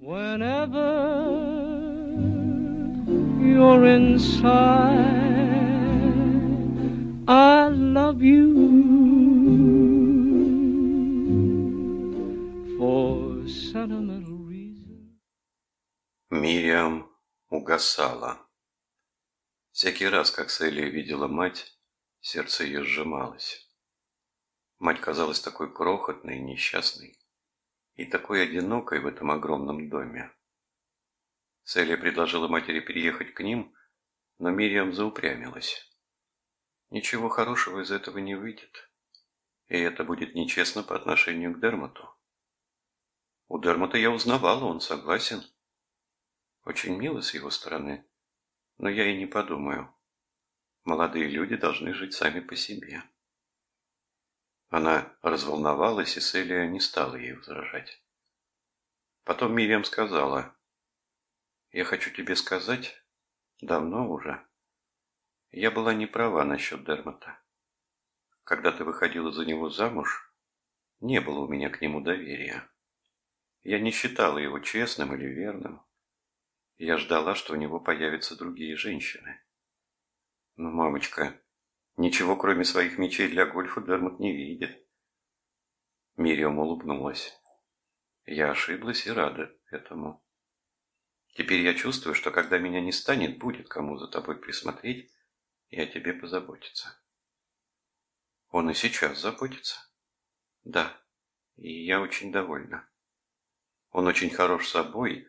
Whenever you're inside, I love you for sentimental reasons. Мириам угасала. Всякий раз, как Селия видела мать, сердце ее сжималось. Мать казалась такой крохотной и несчастной и такой одинокой в этом огромном доме. Селия предложила матери переехать к ним, но Мириам заупрямилась. Ничего хорошего из этого не выйдет, и это будет нечестно по отношению к Дермоту. У Дермота я узнавала, он согласен. Очень мило с его стороны, но я и не подумаю. Молодые люди должны жить сами по себе. Она разволновалась, и Селия не стала ей возражать. Потом Мириам сказала, «Я хочу тебе сказать, давно уже, я была не права насчет Дермота. Когда ты выходила за него замуж, не было у меня к нему доверия. Я не считала его честным или верным. Я ждала, что у него появятся другие женщины. Но, мамочка, Ничего, кроме своих мечей для гольфа, Дермот не видит. Мириам улыбнулась. Я ошиблась и рада этому. Теперь я чувствую, что когда меня не станет, будет кому за тобой присмотреть и о тебе позаботиться. Он и сейчас заботится? Да, и я очень довольна. Он очень хорош собой,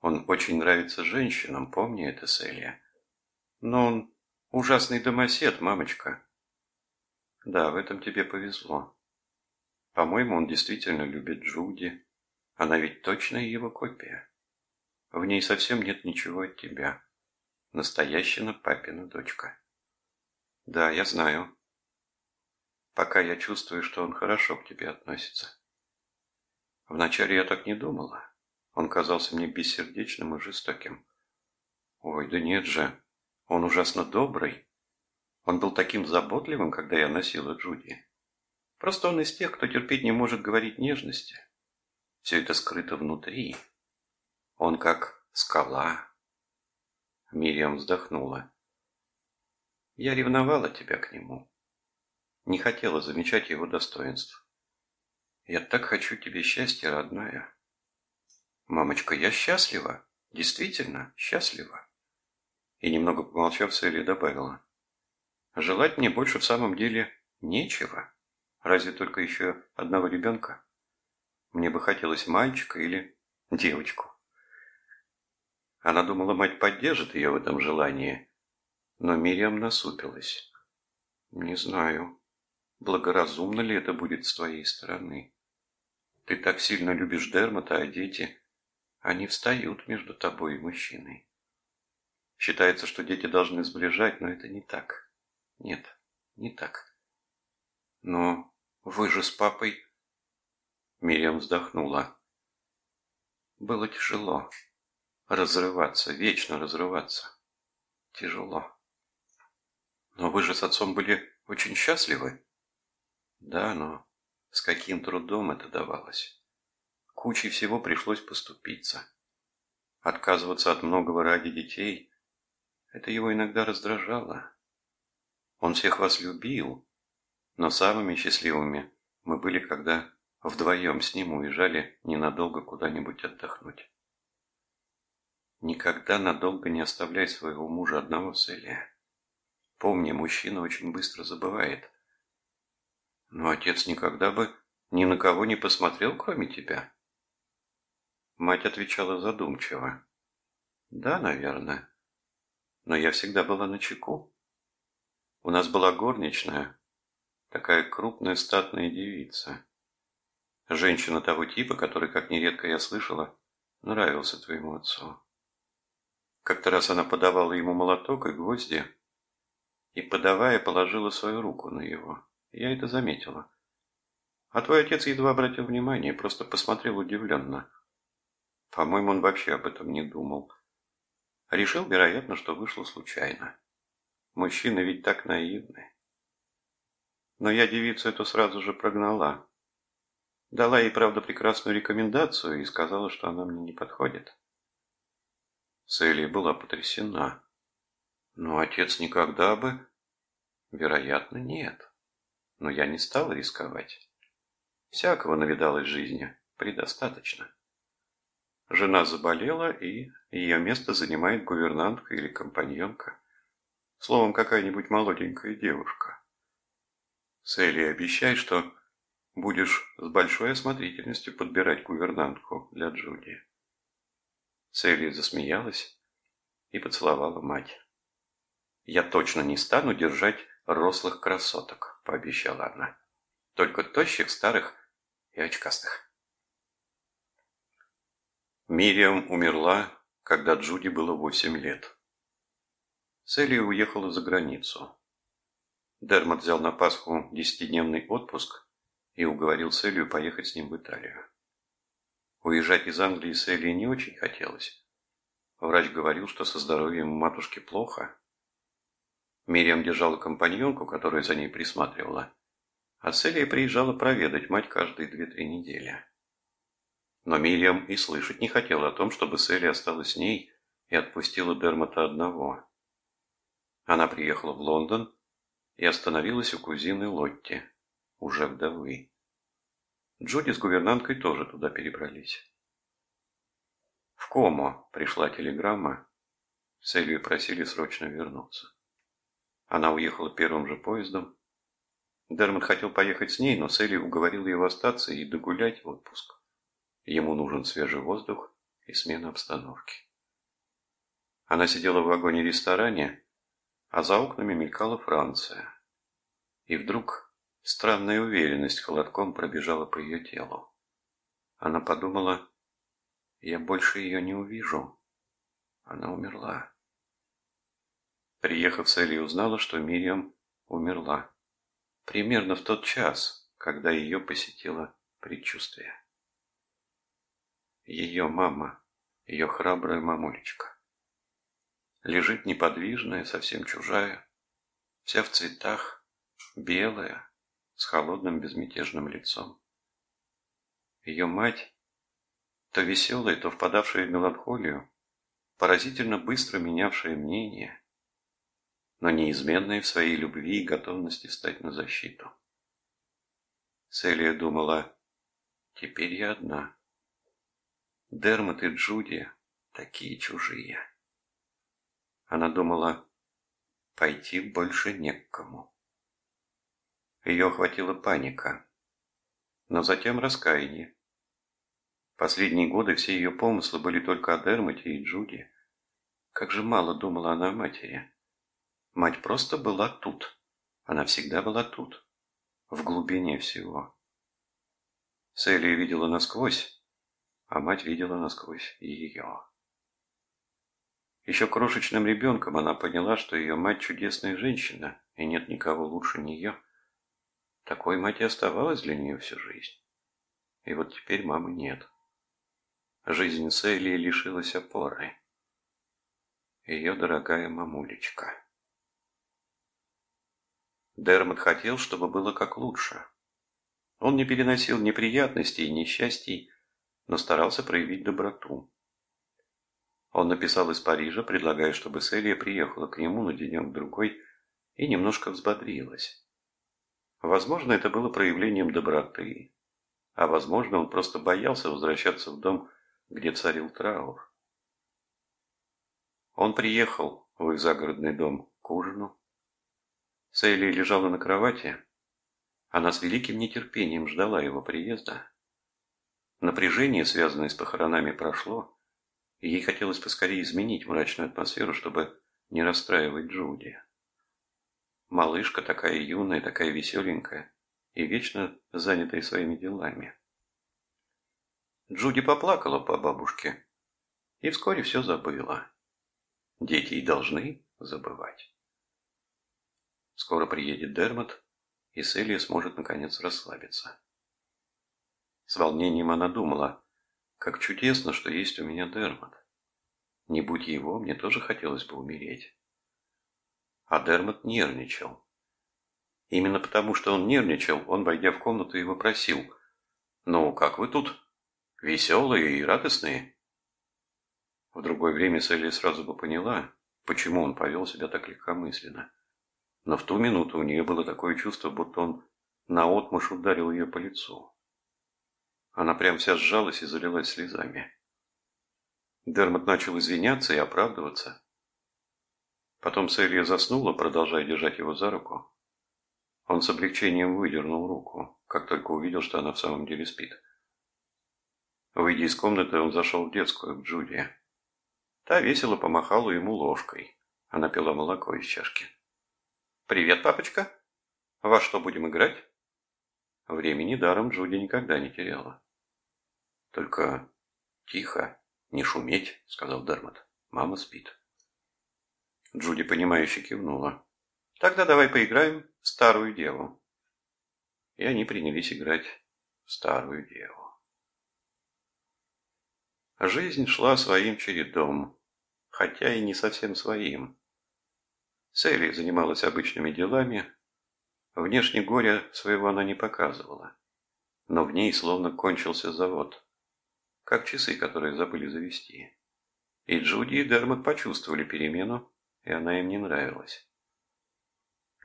он очень нравится женщинам, помни это, Селия. Но он Ужасный домосед, мамочка. Да, в этом тебе повезло. По-моему, он действительно любит Джуди. Она ведь точная его копия. В ней совсем нет ничего от тебя. Настоящая папина дочка. Да, я знаю. Пока я чувствую, что он хорошо к тебе относится. Вначале я так не думала. Он казался мне бессердечным и жестоким. Ой, да нет же. Он ужасно добрый. Он был таким заботливым, когда я носила Джуди. Просто он из тех, кто терпеть не может говорить нежности. Все это скрыто внутри. Он как скала. Мириам вздохнула. Я ревновала тебя к нему. Не хотела замечать его достоинств. Я так хочу тебе счастья, родная. Мамочка, я счастлива. Действительно счастлива. И немного помолчав, Селия добавила. Желать мне больше в самом деле нечего. Разве только еще одного ребенка? Мне бы хотелось мальчика или девочку. Она думала, мать поддержит ее в этом желании, но Мириам насупилась. Не знаю, благоразумно ли это будет с твоей стороны. Ты так сильно любишь Дермота, а дети, они встают между тобой и мужчиной. Считается, что дети должны сближать, но это не так. Нет, не так. Но вы же с папой... Мириам вздохнула. Было тяжело. Разрываться, вечно разрываться. Тяжело. Но вы же с отцом были очень счастливы. Да, но с каким трудом это давалось. Кучей всего пришлось поступиться. Отказываться от многого ради детей это его иногда раздражало. Он всех вас любил, но самыми счастливыми мы были, когда вдвоем с ним уезжали ненадолго куда-нибудь отдохнуть. Никогда надолго не оставляй своего мужа одного, Селия. Помни, мужчина очень быстро забывает. Но отец никогда бы ни на кого не посмотрел, кроме тебя. Мать отвечала задумчиво. Да, наверное но я всегда была на чеку. У нас была горничная, такая крупная статная девица. Женщина того типа, который, как нередко я слышала, нравился твоему отцу. Как-то раз она подавала ему молоток и гвозди, и, подавая, положила свою руку на его. Я это заметила. А твой отец едва обратил внимание, просто посмотрел удивленно. По-моему, он вообще об этом не думал. Решил, вероятно, что вышло случайно. Мужчины ведь так наивны. Но я девицу эту сразу же прогнала. Дала ей, правда, прекрасную рекомендацию и сказала, что она мне не подходит. Селия была потрясена. Но отец никогда бы... Вероятно, нет. Но я не стала рисковать. Всякого навидалась жизни предостаточно. Жена заболела, и ее место занимает гувернантка или компаньонка. Словом, какая-нибудь молоденькая девушка. Селли, обещай, что будешь с большой осмотрительностью подбирать гувернантку для Джуди. Селли засмеялась и поцеловала мать. «Я точно не стану держать рослых красоток», — пообещала она. «Только тощих, старых и очкастых». Мириам умерла, когда Джуди было восемь лет. Селия уехала за границу. Дермот взял на Пасху десятидневный отпуск и уговорил Селию поехать с ним в Италию. Уезжать из Англии Селии не очень хотелось. Врач говорил, что со здоровьем матушки плохо. Мириам держала компаньонку, которая за ней присматривала, а Селия приезжала проведать мать каждые две-три недели. Но Мириам и слышать не хотела о том, чтобы Селия осталась с ней и отпустила Дермота одного. Она приехала в Лондон и остановилась у кузины Лотти, уже вдовы. Джуди с гувернанткой тоже туда перебрались. В Комо пришла телеграмма. Селию просили срочно вернуться. Она уехала первым же поездом. Дермот хотел поехать с ней, но Селли уговорила его остаться и догулять в отпуск. Ему нужен свежий воздух и смена обстановки. Она сидела в вагоне-ресторане, а за окнами мелькала Франция. И вдруг странная уверенность холодком пробежала по ее телу. Она подумала, я больше ее не увижу. Она умерла. Приехав с Элли, узнала, что Мириам умерла. Примерно в тот час, когда ее посетило предчувствие. Ее мама, ее храбрая мамулечка лежит неподвижная, совсем чужая, вся в цветах, белая, с холодным безмятежным лицом. Ее мать, то веселая, то впадавшая в меланхолию, поразительно быстро менявшая мнение, но неизменная в своей любви и готовности стать на защиту. Селия думала, теперь я одна. Дермот и Джуди такие чужие. Она думала, пойти больше не к кому. Ее охватила паника, но затем раскаяние. Последние годы все ее помыслы были только о Дермоте и Джуди. Как же мало думала она о матери. Мать просто была тут. Она всегда была тут. В глубине всего. Селия видела насквозь, а мать видела насквозь ее. Еще крошечным ребенком она поняла, что ее мать чудесная женщина, и нет никого лучше нее. Такой мать и оставалась для нее всю жизнь. И вот теперь мамы нет. Жизнь Селии лишилась опоры. Ее дорогая мамулечка. Дермот хотел, чтобы было как лучше. Он не переносил неприятностей и несчастий, но старался проявить доброту. Он написал из Парижа, предлагая, чтобы Селия приехала к нему на денек-другой и немножко взбодрилась. Возможно, это было проявлением доброты, а возможно, он просто боялся возвращаться в дом, где царил траур. Он приехал в их загородный дом к ужину. Селия лежала на кровати. Она с великим нетерпением ждала его приезда. Напряжение, связанное с похоронами, прошло, и ей хотелось поскорее изменить мрачную атмосферу, чтобы не расстраивать Джуди. Малышка такая юная, такая веселенькая и вечно занятая своими делами. Джуди поплакала по бабушке и вскоре все забыла. Дети и должны забывать. Скоро приедет Дермот, и Селия сможет наконец расслабиться. С волнением она думала, как чудесно, что есть у меня Дермот. Не будь его, мне тоже хотелось бы умереть. А Дермот нервничал. Именно потому, что он нервничал, он, войдя в комнату, и вопросил. «Ну, как вы тут? Веселые и радостные?» В другое время Селли сразу бы поняла, почему он повел себя так легкомысленно. Но в ту минуту у нее было такое чувство, будто он наотмашь ударил ее по лицу. Она прям вся сжалась и залилась слезами. Дермот начал извиняться и оправдываться. Потом Селия заснула, продолжая держать его за руку. Он с облегчением выдернул руку, как только увидел, что она в самом деле спит. Выйдя из комнаты, он зашел в детскую, к Джуди. Та весело помахала ему ложкой. Она пила молоко из чашки. «Привет, папочка. Во что будем играть?» Времени даром Джуди никогда не теряла. «Только тихо, не шуметь», — сказал Дермот. «Мама спит». Джуди, понимающе кивнула. «Тогда давай поиграем в старую деву». И они принялись играть в старую деву. Жизнь шла своим чередом хотя и не совсем своим. Селли занималась обычными делами, внешне горя своего она не показывала, но в ней словно кончился завод, как часы, которые забыли завести. И Джуди и Дермот почувствовали перемену, и она им не нравилась.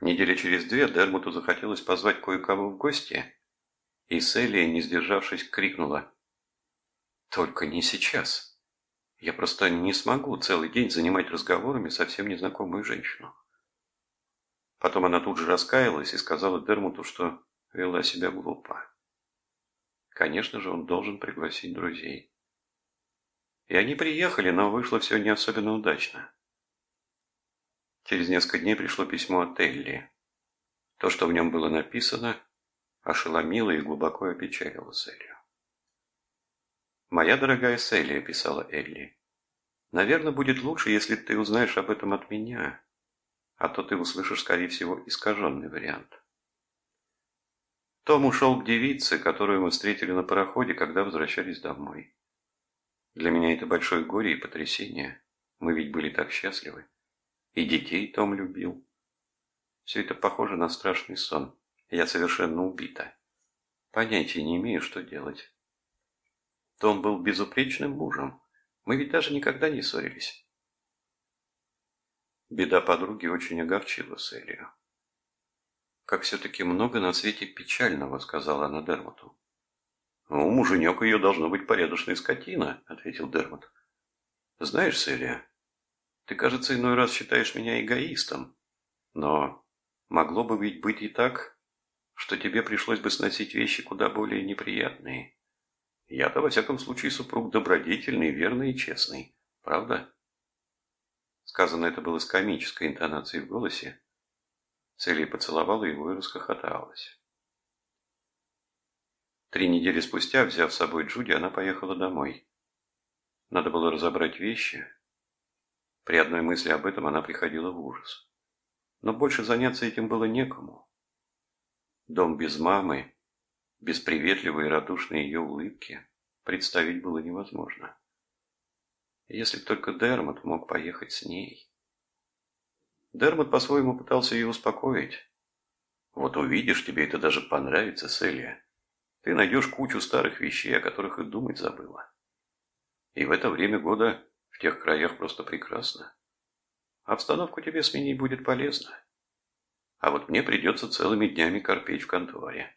Недели через две Дермоту захотелось позвать кое-кого в гости, и Селли, не сдержавшись, крикнула «Только не сейчас!» Я просто не смогу целый день занимать разговорами совсем незнакомую женщину. Потом она тут же раскаялась и сказала Дермуту, что вела себя глупо. Конечно же, он должен пригласить друзей. И они приехали, но вышло все не особенно удачно. Через несколько дней пришло письмо от Элли. То, что в нем было написано, ошеломило и глубоко опечалило Селью. «Моя дорогая Селия», – писала Элли, – «наверное, будет лучше, если ты узнаешь об этом от меня, а то ты услышишь, скорее всего, искаженный вариант». Том ушел к девице, которую мы встретили на пароходе, когда возвращались домой. Для меня это большое горе и потрясение. Мы ведь были так счастливы. И детей Том любил. Все это похоже на страшный сон. Я совершенно убита. Понятия не имею, что делать. Том был безупречным мужем. Мы ведь даже никогда не ссорились. Беда подруги очень огорчила Селию. «Как все-таки много на свете печального», — сказала она Дермоту. «Ну, муженек ее должно быть порядочная скотина», — ответил Дермот. «Знаешь, Селия, ты, кажется, иной раз считаешь меня эгоистом, но могло бы ведь быть и так, что тебе пришлось бы сносить вещи куда более неприятные. Я-то, во всяком случае, супруг добродетельный, верный и честный. Правда? Сказано это было с комической интонацией в голосе. Целия поцеловала его и расхохоталась. Три недели спустя, взяв с собой Джуди, она поехала домой. Надо было разобрать вещи. При одной мысли об этом она приходила в ужас. Но больше заняться этим было некому. Дом без мамы без приветливой и радушной ее улыбки представить было невозможно. Если только Дермот мог поехать с ней. Дермот по-своему пытался ее успокоить. Вот увидишь, тебе это даже понравится, Селия. Ты найдешь кучу старых вещей, о которых и думать забыла. И в это время года в тех краях просто прекрасно. Обстановку тебе сменить будет полезно. А вот мне придется целыми днями корпеть в конторе.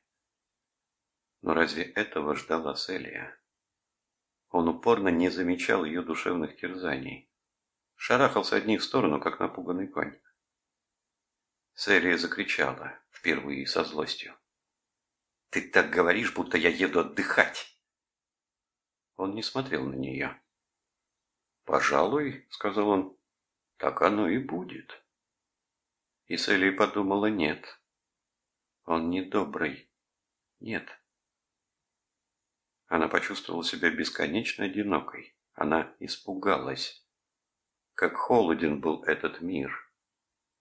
Но разве этого ждала Селия? Он упорно не замечал ее душевных терзаний. Шарахался одни в сторону, как напуганный конь. Селия закричала, впервые со злостью. «Ты так говоришь, будто я еду отдыхать!» Он не смотрел на нее. «Пожалуй, — сказал он, — так оно и будет». И Селия подумала, нет, он не добрый, нет. Она почувствовала себя бесконечно одинокой. Она испугалась. Как холоден был этот мир.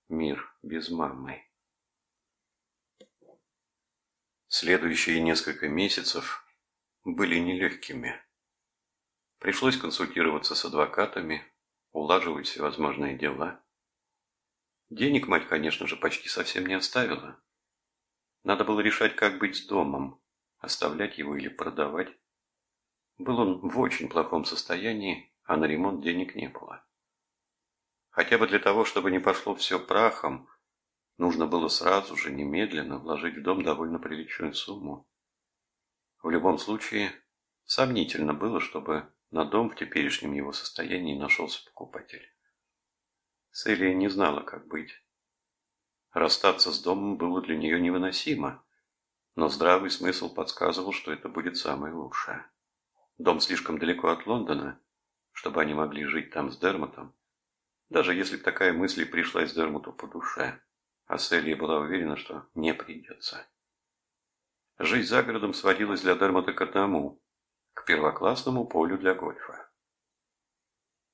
Мир без мамы. Следующие несколько месяцев были нелегкими. Пришлось консультироваться с адвокатами, улаживать всевозможные дела. Денег мать, конечно же, почти совсем не оставила. Надо было решать, как быть с домом. оставлять его или продавать. Был он в очень плохом состоянии, а на ремонт денег не было. Хотя бы для того, чтобы не пошло все прахом, нужно было сразу же, немедленно вложить в дом довольно приличную сумму. В любом случае, сомнительно было, чтобы на дом в теперешнем его состоянии нашелся покупатель. Селия не знала, как быть. Расстаться с домом было для нее невыносимо, но здравый смысл подсказывал, что это будет самое лучшее. Дом слишком далеко от Лондона, чтобы они могли жить там с Дермотом, даже если такая мысль и пришлась Дермоту по душе, а Селия была уверена, что не придется. Жизнь за городом сводилась для Дермота к одному – к первоклассному полю для гольфа.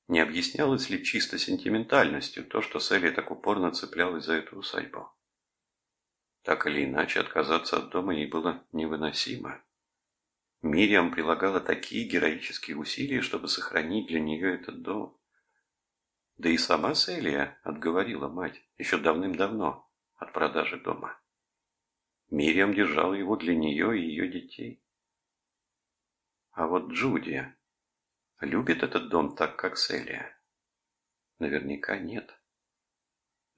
Не объяснялось ли чисто сентиментальностью то, что Селия так упорно цеплялась за эту усадьбу? Так или иначе, отказаться от дома ей было невыносимо. Мириам прилагала такие героические усилия, чтобы сохранить для нее этот дом. Да и сама Селия отговорила мать еще давным-давно от продажи дома. Мириам держала его для нее и ее детей. А вот Джуди любит этот дом так, как Селия? Наверняка нет.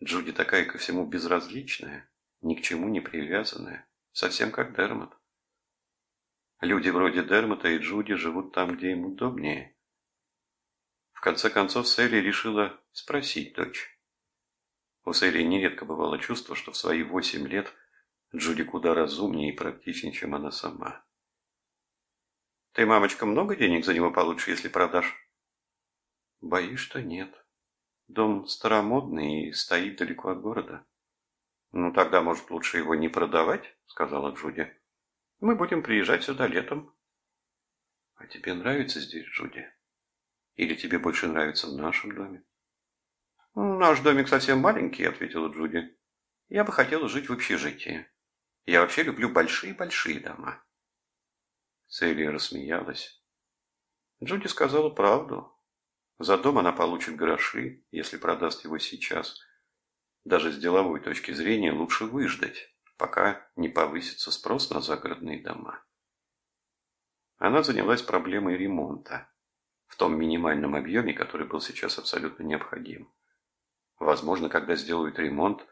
Джуди такая ко всему безразличная, ни к чему не привязанная, совсем как Дермот. Люди вроде Дермота и Джуди живут там, где им удобнее. Конце концов, Селли решила спросить дочь. У Селли нередко бывало чувство, что в свои восемь лет Джуди куда разумнее и практичнее, чем она сама. «Ты, мамочка, много денег за него получишь, если продашь?» «Боюсь, что нет. Дом старомодный и стоит далеко от города». «Ну, тогда, может, лучше его не продавать?» — сказала Джуди. Мы будем приезжать сюда летом. А тебе нравится здесь, Джуди? Или тебе больше нравится в нашем доме? Наш домик совсем маленький, ответила Джуди. Я бы хотела жить в общежитии. Я вообще люблю большие-большие дома. Селия рассмеялась. Джуди сказала правду. За дом она получит гроши, если продаст его сейчас. Даже с деловой точки зрения лучше выждать пока не повысится спрос на загородные дома. Она занялась проблемой ремонта в том минимальном объеме, который был сейчас абсолютно необходим. Возможно, когда сделают ремонт,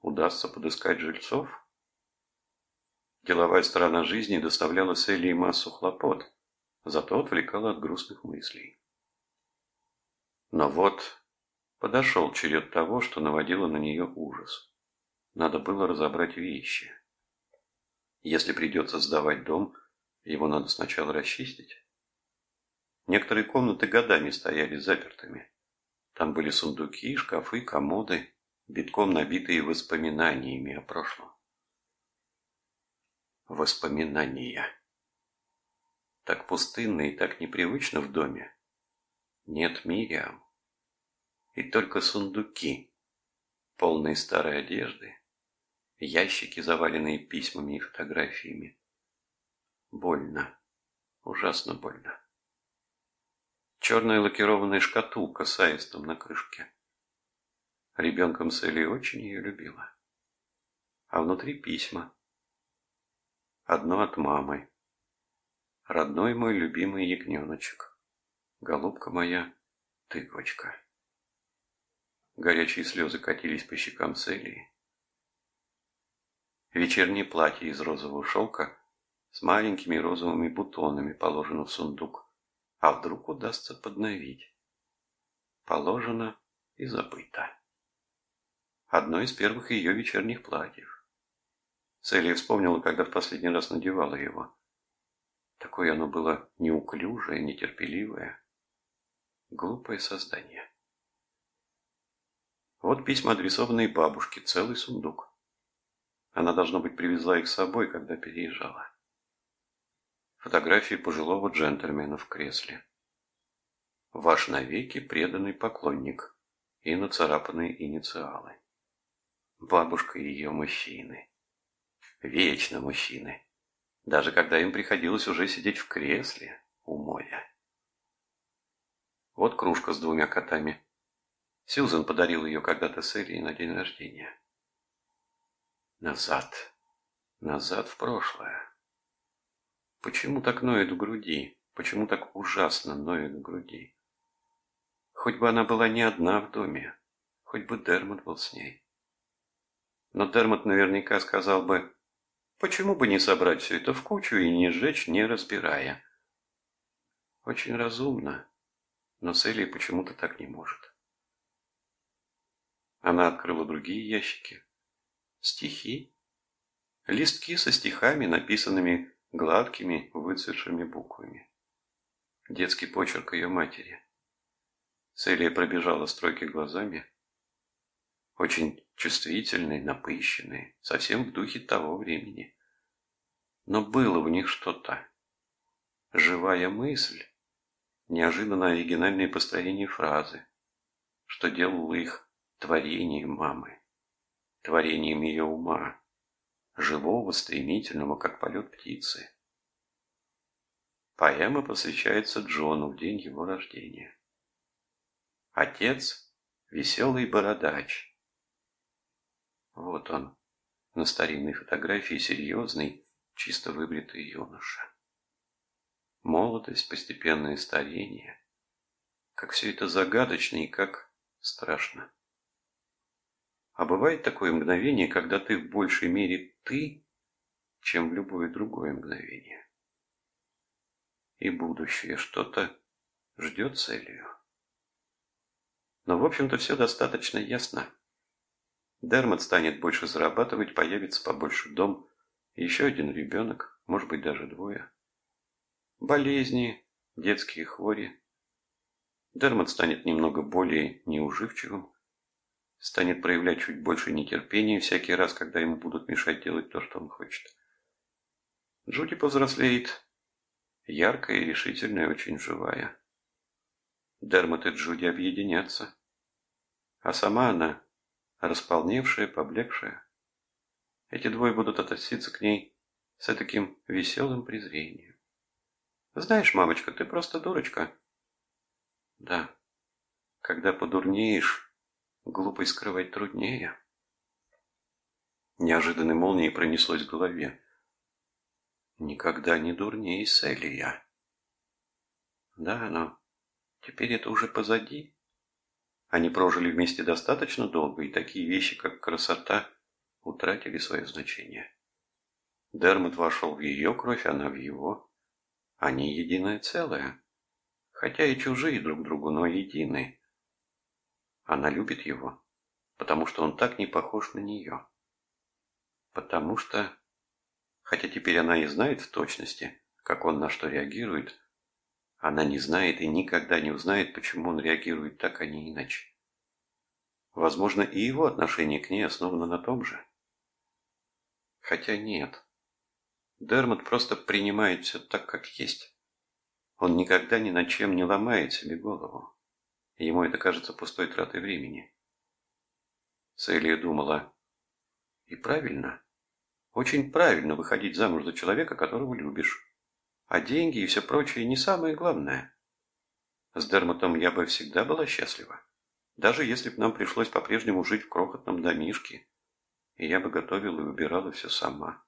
удастся подыскать жильцов. Деловая сторона жизни доставляла Селии массу хлопот, зато отвлекала от грустных мыслей. Но вот подошел черед того, что наводило на нее ужас. Надо было разобрать вещи. Если придется сдавать дом, его надо сначала расчистить. Некоторые комнаты годами стояли запертыми. Там были сундуки, шкафы, комоды, битком набитые воспоминаниями о прошлом. Воспоминания. Так пустынно и так непривычно в доме. Нет Мириам. И только сундуки, полные старой одежды, ящики, заваленные письмами и фотографиями. Больно. Ужасно больно. Черная лакированная шкатулка с аистом на крышке. Ребенком Селли очень ее любила. А внутри письма. Одно от мамы. Родной мой любимый ягненочек. Голубка моя, тыквочка. Горячие слезы катились по щекам Селии. Вечернее платье из розового шелка с маленькими розовыми бутонами положено в сундук. А вдруг удастся подновить? Положено и забыто. Одно из первых ее вечерних платьев. Селия вспомнила, когда в последний раз надевала его. Такое оно было неуклюжее, нетерпеливое. Глупое создание. Вот письма, адресованные бабушке, целый сундук. Она, должно быть, привезла их с собой, когда переезжала. Фотографии пожилого джентльмена в кресле. Ваш навеки преданный поклонник и нацарапанные инициалы. Бабушка и ее мужчины. Вечно мужчины. Даже когда им приходилось уже сидеть в кресле у моря. Вот кружка с двумя котами. Сьюзен подарил ее когда-то Селии на день рождения. Назад. Назад в прошлое. Почему так ноет в груди? Почему так ужасно ноет в груди? Хоть бы она была не одна в доме, хоть бы Дермот был с ней. Но Дермот наверняка сказал бы, почему бы не собрать все это в кучу и не сжечь, не разбирая. Очень разумно, но с Элей почему-то так не может. Она открыла другие ящики. Стихи. Листки со стихами, написанными гладкими, выцветшими буквами. Детский почерк ее матери. Селия пробежала строки глазами. Очень чувствительные, напыщенные, совсем в духе того времени. Но было в них что-то. Живая мысль, неожиданно оригинальное построение фразы, что делало их творением мамы, творением ее ума, живого, стремительного, как полет птицы. Поэма посвящается Джону в день его рождения. Отец – веселый бородач. Вот он, на старинной фотографии серьезный, чисто выбритый юноша. Молодость, постепенное старение. Как все это загадочно и как страшно. А бывает такое мгновение, когда ты в большей мере ты, чем в любое другое мгновение. И будущее что-то ждет целью. Но, в общем-то, все достаточно ясно. Дермот станет больше зарабатывать, появится побольше дом, еще один ребенок, может быть, даже двое. Болезни, детские хвори. Дермот станет немного более неуживчивым, станет проявлять чуть больше нетерпения всякий раз, когда ему будут мешать делать то, что он хочет. Джуди повзрослеет, яркая и решительная, очень живая. Дермот и Джуди объединятся а сама она располневшая, поблекшая. Эти двое будут относиться к ней с таким веселым презрением. Знаешь, мамочка, ты просто дурочка. Да, когда подурнеешь, глупость скрывать труднее. Неожиданной молнией пронеслось в голове. Никогда не дурней, Селия. Да, но теперь это уже позади. Они прожили вместе достаточно долго, и такие вещи, как красота, утратили свое значение. Дермот вошел в ее кровь, она в его. Они единое целое. Хотя и чужие друг другу, но едины. Она любит его, потому что он так не похож на нее. Потому что, хотя теперь она и знает в точности, как он на что реагирует, она не знает и никогда не узнает, почему он реагирует так, а не иначе. Возможно, и его отношение к ней основано на том же. Хотя нет. Дермот просто принимает все так, как есть. Он никогда ни над чем не ломает себе голову. Ему это кажется пустой тратой времени. Селия думала, и правильно, очень правильно выходить замуж за человека, которого любишь. А деньги и все прочее не самое главное. С Дермотом я бы всегда была счастлива. Даже если бы нам пришлось по-прежнему жить в крохотном домишке, и я бы готовила и убирала все сама.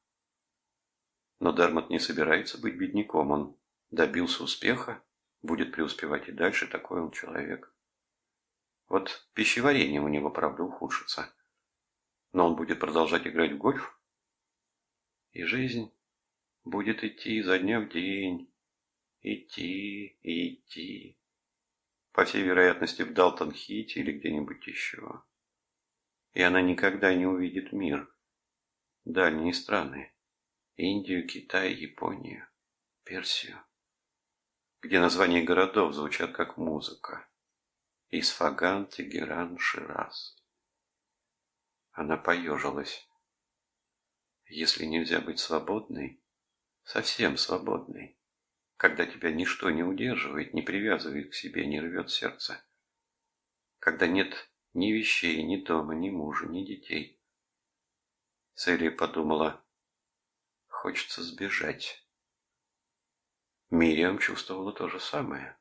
Но Дермот не собирается быть бедняком. Он добился успеха, будет преуспевать и дальше, такой он человек. Вот пищеварение у него, правда, ухудшится. Но он будет продолжать играть в гольф. И жизнь будет идти изо дня в день, идти и идти. По всей вероятности, в Далтон-Хите или где-нибудь еще. И она никогда не увидит мир. Дальние страны. Индию, Китай, Японию, Персию. Где названия городов звучат как музыка. Исфаган, Тегеран, Шираз. Она поежилась. Если нельзя быть свободной, совсем свободный, когда тебя ничто не удерживает, не привязывает к себе, не рвет сердце, когда нет ни вещей, ни дома, ни мужа, ни детей. Селия подумала, хочется сбежать. Мириам чувствовала то же самое.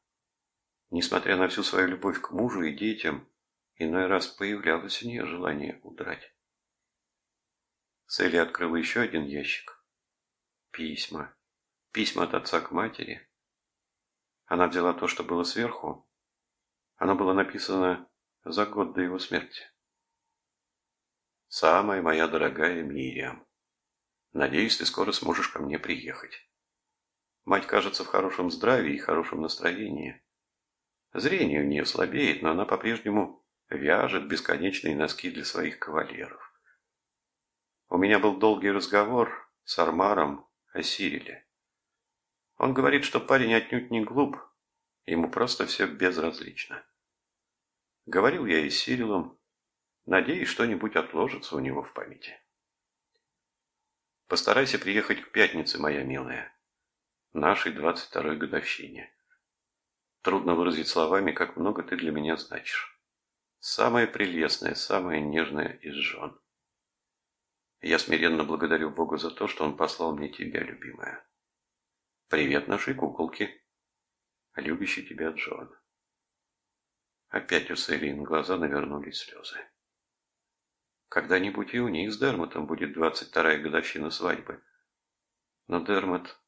Несмотря на всю свою любовь к мужу и детям, иной раз появлялось у нее желание удрать. Селия открыла еще один ящик. Письма. Письма от отца к матери. Она взяла то, что было сверху. Оно было написано за год до его смерти. «Самая моя дорогая Мириам, надеюсь, ты скоро сможешь ко мне приехать. Мать кажется в хорошем здравии и хорошем настроении. Зрение у нее слабеет, но она по-прежнему вяжет бесконечные носки для своих кавалеров. У меня был долгий разговор с Армаром о Сириле. Он говорит, что парень отнюдь не глуп, ему просто все безразлично. Говорил я и с Сирилом, надеюсь, что-нибудь отложится у него в памяти. Постарайся приехать к пятнице, моя милая, нашей двадцать второй годовщине. Трудно выразить словами, как много ты для меня значишь. Самая прелестная, самая нежная из жен. Я смиренно благодарю Бога за то, что Он послал мне тебя, любимая. Привет нашей куколке. Любящий тебя Джон. Опять у Селин глаза навернулись слезы. Когда-нибудь и у них с Дермотом будет двадцать вторая годовщина свадьбы. Но Дермот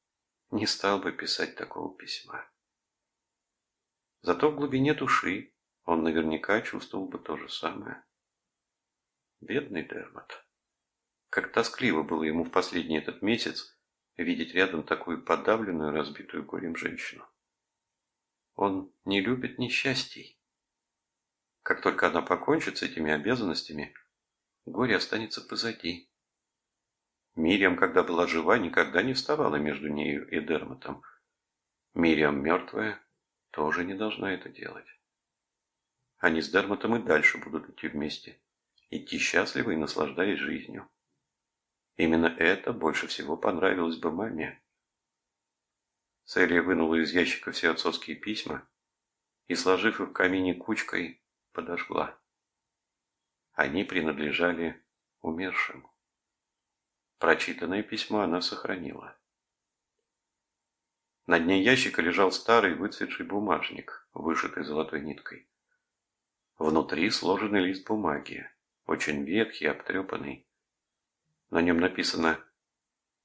не стал бы писать такого письма. Зато в глубине души он наверняка чувствовал бы то же самое. Бедный Дермот. Как тоскливо было ему в последний этот месяц, видеть рядом такую подавленную, разбитую горем женщину. Он не любит несчастий. Как только она покончит с этими обязанностями, горе останется позади. Мириам, когда была жива, никогда не вставала между нею и Дермотом. Мириам мертвая тоже не должна это делать. Они с Дермотом и дальше будут идти вместе, идти счастливо и наслаждаясь жизнью. Именно это больше всего понравилось бы маме. Селия вынула из ящика все отцовские письма и, сложив их в камине кучкой, подожгла. Они принадлежали умершим. Прочитанное письмо она сохранила. На дне ящика лежал старый выцветший бумажник, вышитый золотой ниткой. Внутри сложенный лист бумаги, очень ветхий, обтрепанный. На нем написано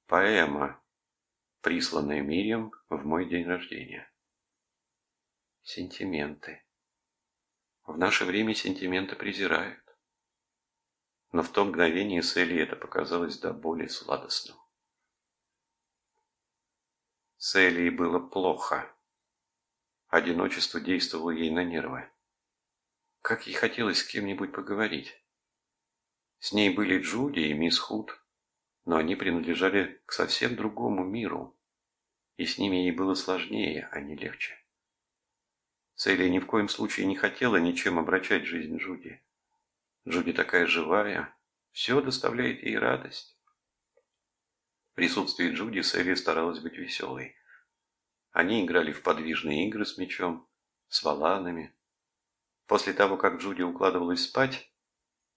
«Поэма, присланная Мирием в мой день рождения». Сентименты. В наше время сентименты презирают. Но в то мгновение Селли это показалось до боли сладостным. Селии было плохо. Одиночество действовало ей на нервы. Как ей хотелось с кем-нибудь поговорить. С ней были Джуди и мисс Худ, но они принадлежали к совсем другому миру, и с ними ей было сложнее, а не легче. Селия ни в коем случае не хотела ничем обращать жизнь Джуди. Джуди такая живая, все доставляет ей радость. Присутствии Джуди Селия старалась быть веселой. Они играли в подвижные игры с мячом, с валанами. После того, как Джуди укладывалась спать,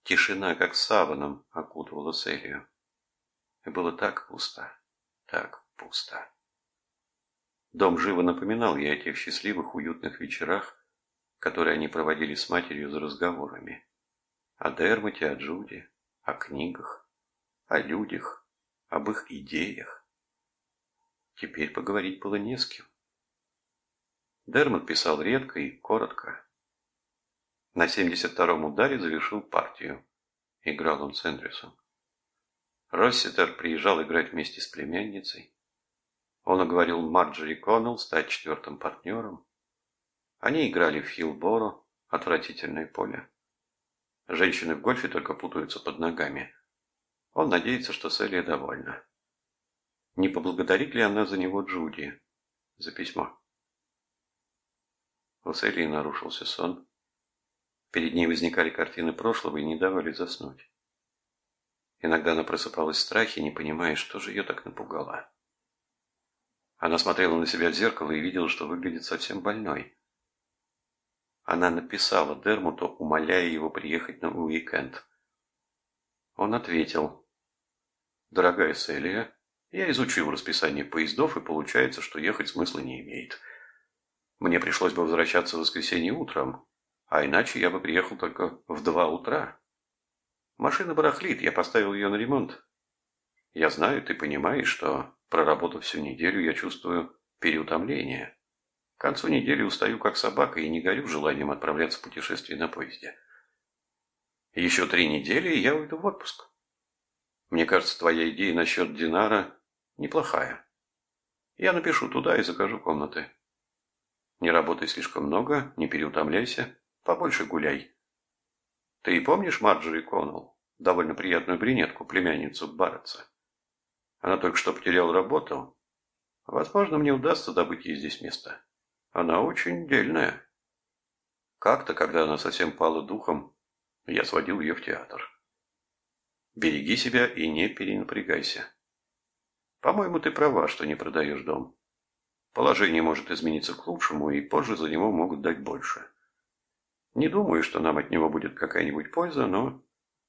Тишина, как саваном, окутывала Селию. И было так пусто, так пусто. Дом живо напоминал ей о тех счастливых, уютных вечерах, которые они проводили с матерью за разговорами. О Дермоте, о Джуди, о книгах, о людях, об их идеях. Теперь поговорить было не с кем. Дермот писал редко и коротко. На 72-м ударе завершил партию. Играл он с Эндрюсом. Росситер приезжал играть вместе с племянницей. Он уговорил Марджори Коннелл стать четвертым партнером. Они играли в Хилборо, отвратительное поле. Женщины в гольфе только путаются под ногами. Он надеется, что Селия довольна. Не поблагодарит ли она за него Джуди? За письмо. У Селии нарушился сон. Перед ней возникали картины прошлого и не давали заснуть. Иногда она просыпалась в страхе, не понимая, что же ее так напугало. Она смотрела на себя в зеркало и видела, что выглядит совсем больной. Она написала Дермуту, умоляя его приехать на уикенд. Он ответил, «Дорогая Селия, я изучил расписание поездов, и получается, что ехать смысла не имеет. Мне пришлось бы возвращаться в воскресенье утром, а иначе я бы приехал только в два утра. Машина барахлит, я поставил ее на ремонт. Я знаю, ты понимаешь, что Проработав всю неделю, я чувствую переутомление. К концу недели устаю как собака и не горю желанием отправляться в путешествие на поезде. Еще три недели, и я уйду в отпуск. Мне кажется, твоя идея насчет Динара неплохая. Я напишу туда и закажу комнаты. Не работай слишком много, не переутомляйся, побольше гуляй. Ты и помнишь Марджори Коннелл, довольно приятную брюнетку, племянницу Барретса? Она только что потеряла работу. Возможно, мне удастся добыть ей здесь место. Она очень дельная. Как-то, когда она совсем пала духом, я сводил ее в театр. Береги себя и не перенапрягайся. По-моему, ты права, что не продаешь дом. Положение может измениться к лучшему, и позже за него могут дать больше. Не думаю, что нам от него будет какая-нибудь польза, но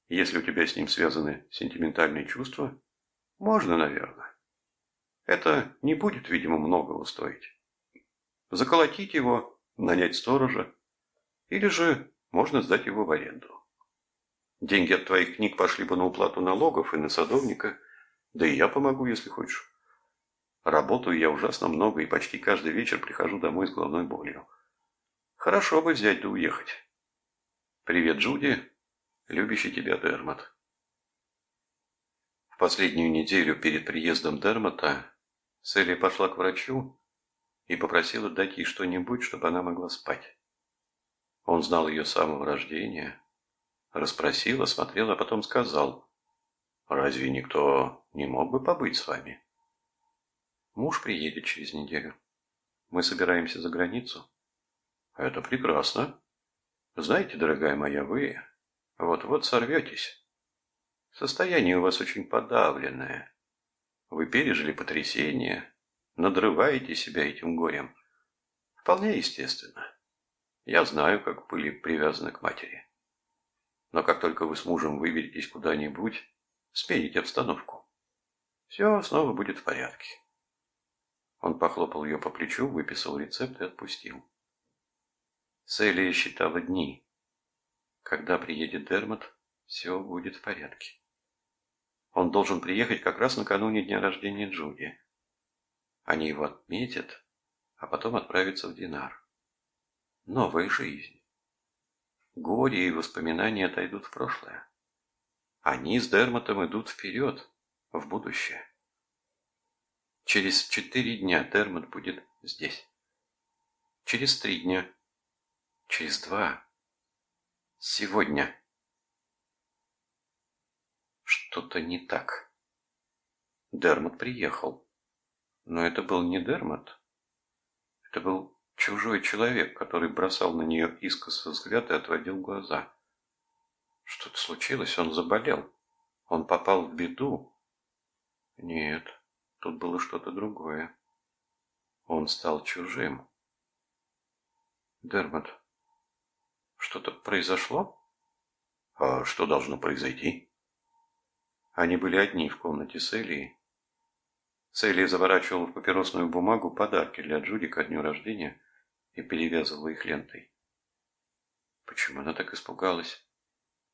если у тебя с ним связаны сентиментальные чувства, можно, наверное. Это не будет, видимо, многого стоить. Заколотить его, нанять сторожа, или же можно сдать его в аренду. Деньги от твоих книг пошли бы на уплату налогов и на садовника, да и я помогу, если хочешь. Работаю я ужасно много и почти каждый вечер прихожу домой с головной болью. Хорошо бы взять да уехать. Привет, Джуди. Любящий тебя Дермат. В последнюю неделю перед приездом Дермата Селли пошла к врачу и попросила дать ей что-нибудь, чтобы она могла спать. Он знал ее с самого рождения, расспросил, осмотрел, а потом сказал, «Разве никто не мог бы побыть с вами?» Муж приедет через неделю. Мы собираемся за границу. Это прекрасно. Знаете, дорогая моя, вы вот-вот сорветесь. Состояние у вас очень подавленное. Вы пережили потрясение, надрываете себя этим горем. Вполне естественно. Я знаю, как были привязаны к матери. Но как только вы с мужем выберетесь куда-нибудь, смените обстановку. Все снова будет в порядке. Он похлопал ее по плечу, выписал рецепт и отпустил. Селия считала дни. Когда приедет Дермат, все будет в порядке. Он должен приехать как раз накануне дня рождения Джуди. Они его отметят, а потом отправятся в Динар. Новая жизнь. Горе и воспоминания отойдут в прошлое. Они с Дерматом идут вперед, в будущее. Через четыре дня Дермат будет здесь. Через три дня. Через два. Сегодня. Что-то не так. Дермат приехал. Но это был не Дермат. Это был чужой человек, который бросал на нее искоса взгляд и отводил глаза. Что-то случилось, он заболел. Он попал в беду. Нет, Тут было что-то другое. Он стал чужим. Дермат, что-то произошло? А что должно произойти? Они были одни в комнате с Элией. Селия заворачивала в папиросную бумагу подарки для Джуди ко дню рождения и перевязывала их лентой. Почему она так испугалась?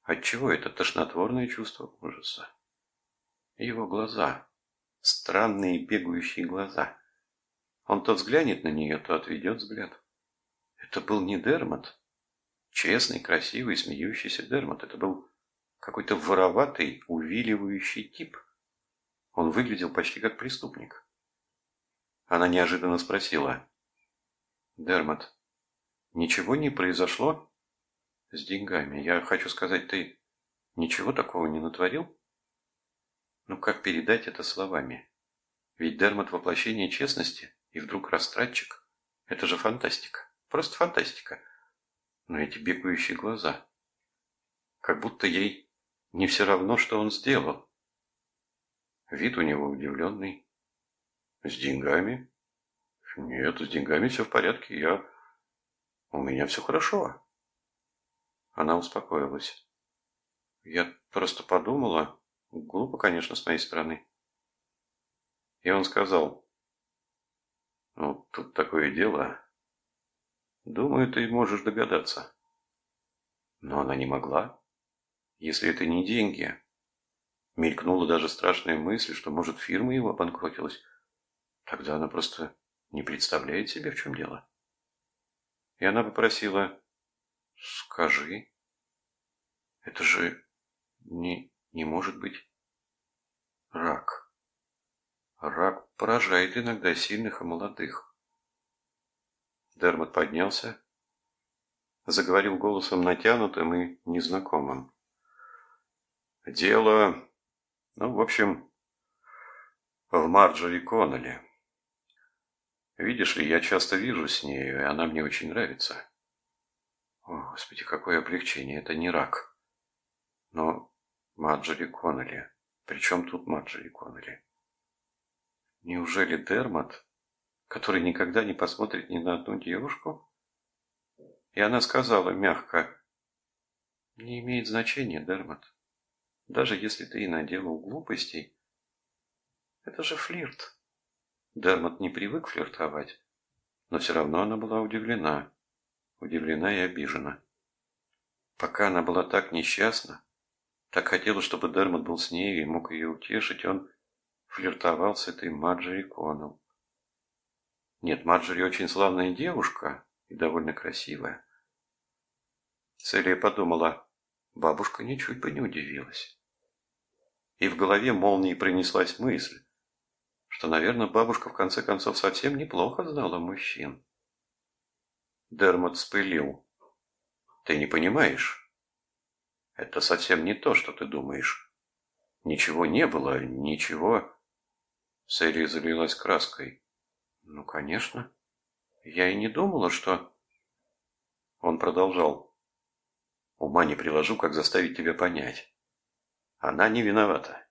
Отчего это тошнотворное чувство ужаса? Его глаза, странные бегающие глаза. Он то взглянет на нее, то отведет взгляд. Это был не Дермат. Честный, красивый, смеющийся Дермат. Это был какой-то вороватый, увиливающий тип. Он выглядел почти как преступник. Она неожиданно спросила. «Дермат, ничего не произошло с деньгами? Я хочу сказать, ты ничего такого не натворил?» Ну как передать это словами? Ведь Дермат воплощение честности, и вдруг растратчик. Это же фантастика. Просто фантастика. Но эти бегающие глаза. Как будто ей не все равно, что он сделал. Вид у него удивленный. С деньгами? Нет, с деньгами все в порядке. Я... У меня все хорошо. Она успокоилась. Я просто подумала... Глупо, конечно, с моей стороны. И он сказал, ну, тут такое дело. Думаю, ты можешь догадаться. Но она не могла. Если это не деньги. Мелькнула даже страшная мысль, что, может, фирма его обанкротилась. Тогда она просто не представляет себе, в чем дело. И она попросила, скажи, это же не, не может быть рак. Рак поражает иногда сильных и молодых. Дермот поднялся, заговорил голосом натянутым и незнакомым. Дело, ну, в общем, в Марджори Коннелли. Видишь ли, я часто вижу с нею, и она мне очень нравится. О, Господи, какое облегчение, это не рак. Но Марджори Коннелли, при чем тут Марджори Коннелли? Неужели Дермат, который никогда не посмотрит ни на одну девушку? И она сказала мягко, не имеет значения, Дермат. Даже если ты и наделал глупостей, это же флирт. Дермат не привык флиртовать, но все равно она была удивлена. Удивлена и обижена. Пока она была так несчастна, так хотела, чтобы Дермат был с ней и мог ее утешить, он флиртовал с этой Маджери Коннелл. Нет, Маджери очень славная девушка и довольно красивая. Селия подумала, бабушка ничуть бы не удивилась. И в голове молнией принеслась мысль, что, наверное, бабушка в конце концов совсем неплохо знала мужчин. Дермот спылил. Ты не понимаешь? Это совсем не то, что ты думаешь. Ничего не было, ничего. Сэри залилась краской. Ну, конечно. Я и не думала, что... Он продолжал. Ума не приложу, как заставить тебя понять. Она не виновата.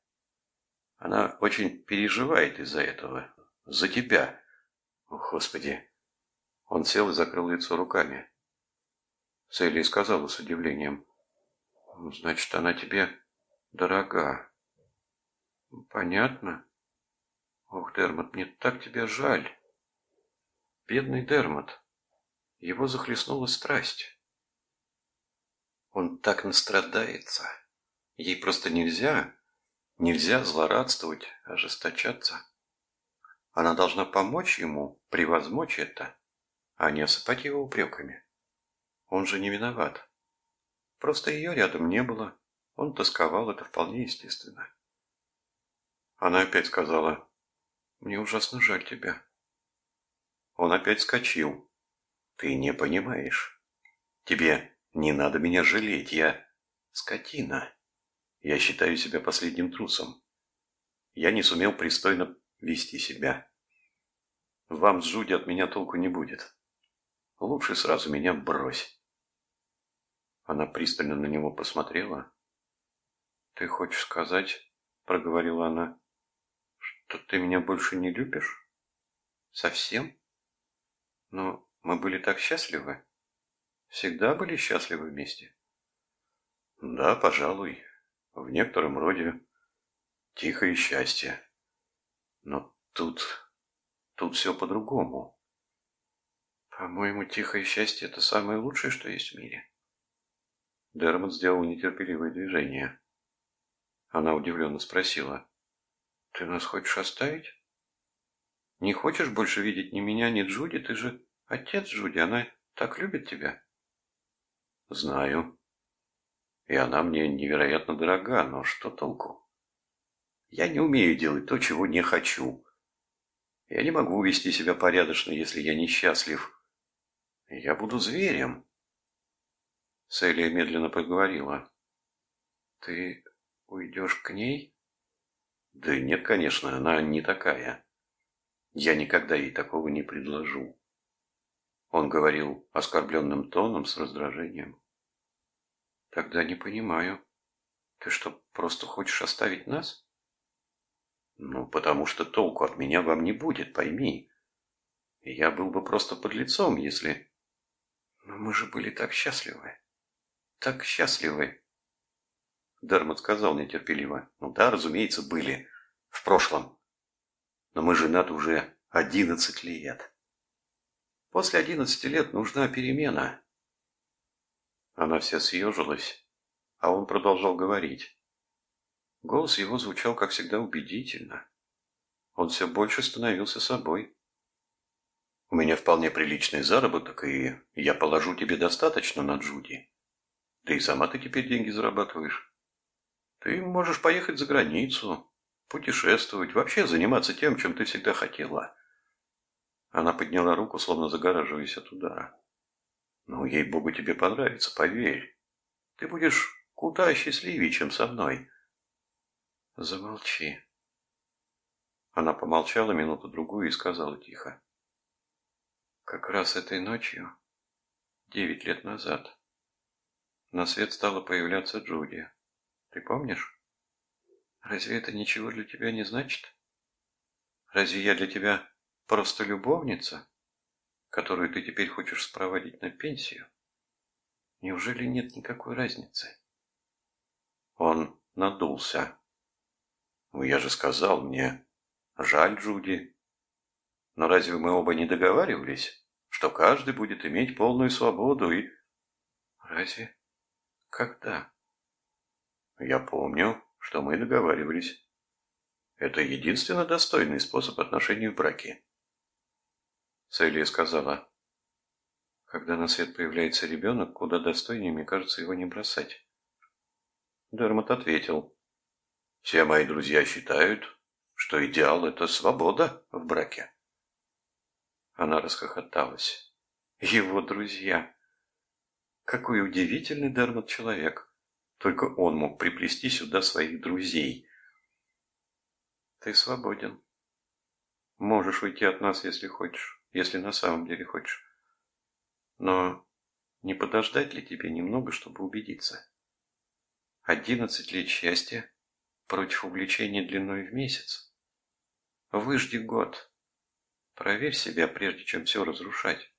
Она очень переживает из-за этого. За тебя. О, Господи. Он сел и закрыл лицо руками. Селли сказала с удивлением. Значит, она тебе дорога. Понятно. Ох, Дермот, мне так тебя жаль. Бедный Дермот. Его захлестнула страсть. Он так настрадается. Ей просто нельзя, Нельзя злорадствовать, ожесточаться. Она должна помочь ему, превозмочь это, а не осыпать его упреками. Он же не виноват. Просто ее рядом не было. Он тосковал, это вполне естественно. Она опять сказала, «Мне ужасно жаль тебя». Он опять скочил. «Ты не понимаешь. Тебе не надо меня жалеть, я скотина». Я считаю себя последним трусом. Я не сумел пристойно вести себя. Вам с Жуди от меня толку не будет. Лучше сразу меня брось. Она пристально на него посмотрела. «Ты хочешь сказать, — проговорила она, — что ты меня больше не любишь? Совсем? Но мы были так счастливы. Всегда были счастливы вместе?» «Да, пожалуй в некотором роде тихое счастье. Но тут... тут все по-другому. По-моему, тихое счастье – это самое лучшее, что есть в мире. Дермот сделал нетерпеливое движение. Она удивленно спросила. «Ты нас хочешь оставить? Не хочешь больше видеть ни меня, ни Джуди? Ты же отец Джуди, она так любит тебя». «Знаю», и она мне невероятно дорога, но что толку? Я не умею делать то, чего не хочу. Я не могу вести себя порядочно, если я несчастлив. Я буду зверем. Селия медленно поговорила. Ты уйдешь к ней? Да нет, конечно, она не такая. Я никогда ей такого не предложу. Он говорил оскорбленным тоном с раздражением. Тогда не понимаю. Ты что, просто хочешь оставить нас? Ну, потому что толку от меня вам не будет, пойми. Я был бы просто под лицом, если... Но мы же были так счастливы. Так счастливы. Дармот сказал нетерпеливо. Ну да, разумеется, были. В прошлом. Но мы женаты уже одиннадцать лет. После одиннадцати лет нужна перемена. Она вся съежилась, а он продолжал говорить. Голос его звучал, как всегда, убедительно. Он все больше становился собой. У меня вполне приличный заработок, и я положу тебе достаточно на Джуди. Да и сама ты теперь деньги зарабатываешь. Ты можешь поехать за границу, путешествовать, вообще заниматься тем, чем ты всегда хотела. Она подняла руку, словно загораживаясь от удара. Ну, ей-богу, тебе понравится, поверь. Ты будешь куда счастливее, чем со мной. Замолчи. Она помолчала минуту-другую и сказала тихо. Как раз этой ночью, девять лет назад, на свет стала появляться Джуди. Ты помнишь? Разве это ничего для тебя не значит? Разве я для тебя просто любовница, которую ты теперь хочешь спроводить на пенсию? Неужели нет никакой разницы? Он надулся. Ну, я же сказал мне, жаль Джуди. Но разве мы оба не договаривались, что каждый будет иметь полную свободу и... Разве? Когда? Я помню, что мы договаривались. Это единственно достойный способ отношений в браке. Селия сказала, когда на свет появляется ребенок, куда достойнее, мне кажется, его не бросать. Дермот ответил, все мои друзья считают, что идеал – это свобода в браке. Она расхохоталась. Его друзья. Какой удивительный Дермот человек. Только он мог приплести сюда своих друзей. Ты свободен. Можешь уйти от нас, если хочешь, если на самом деле хочешь. Но не подождать ли тебе немного, чтобы убедиться? Одиннадцать лет счастья против увлечения длиной в месяц. Выжди год. Проверь себя, прежде чем все разрушать.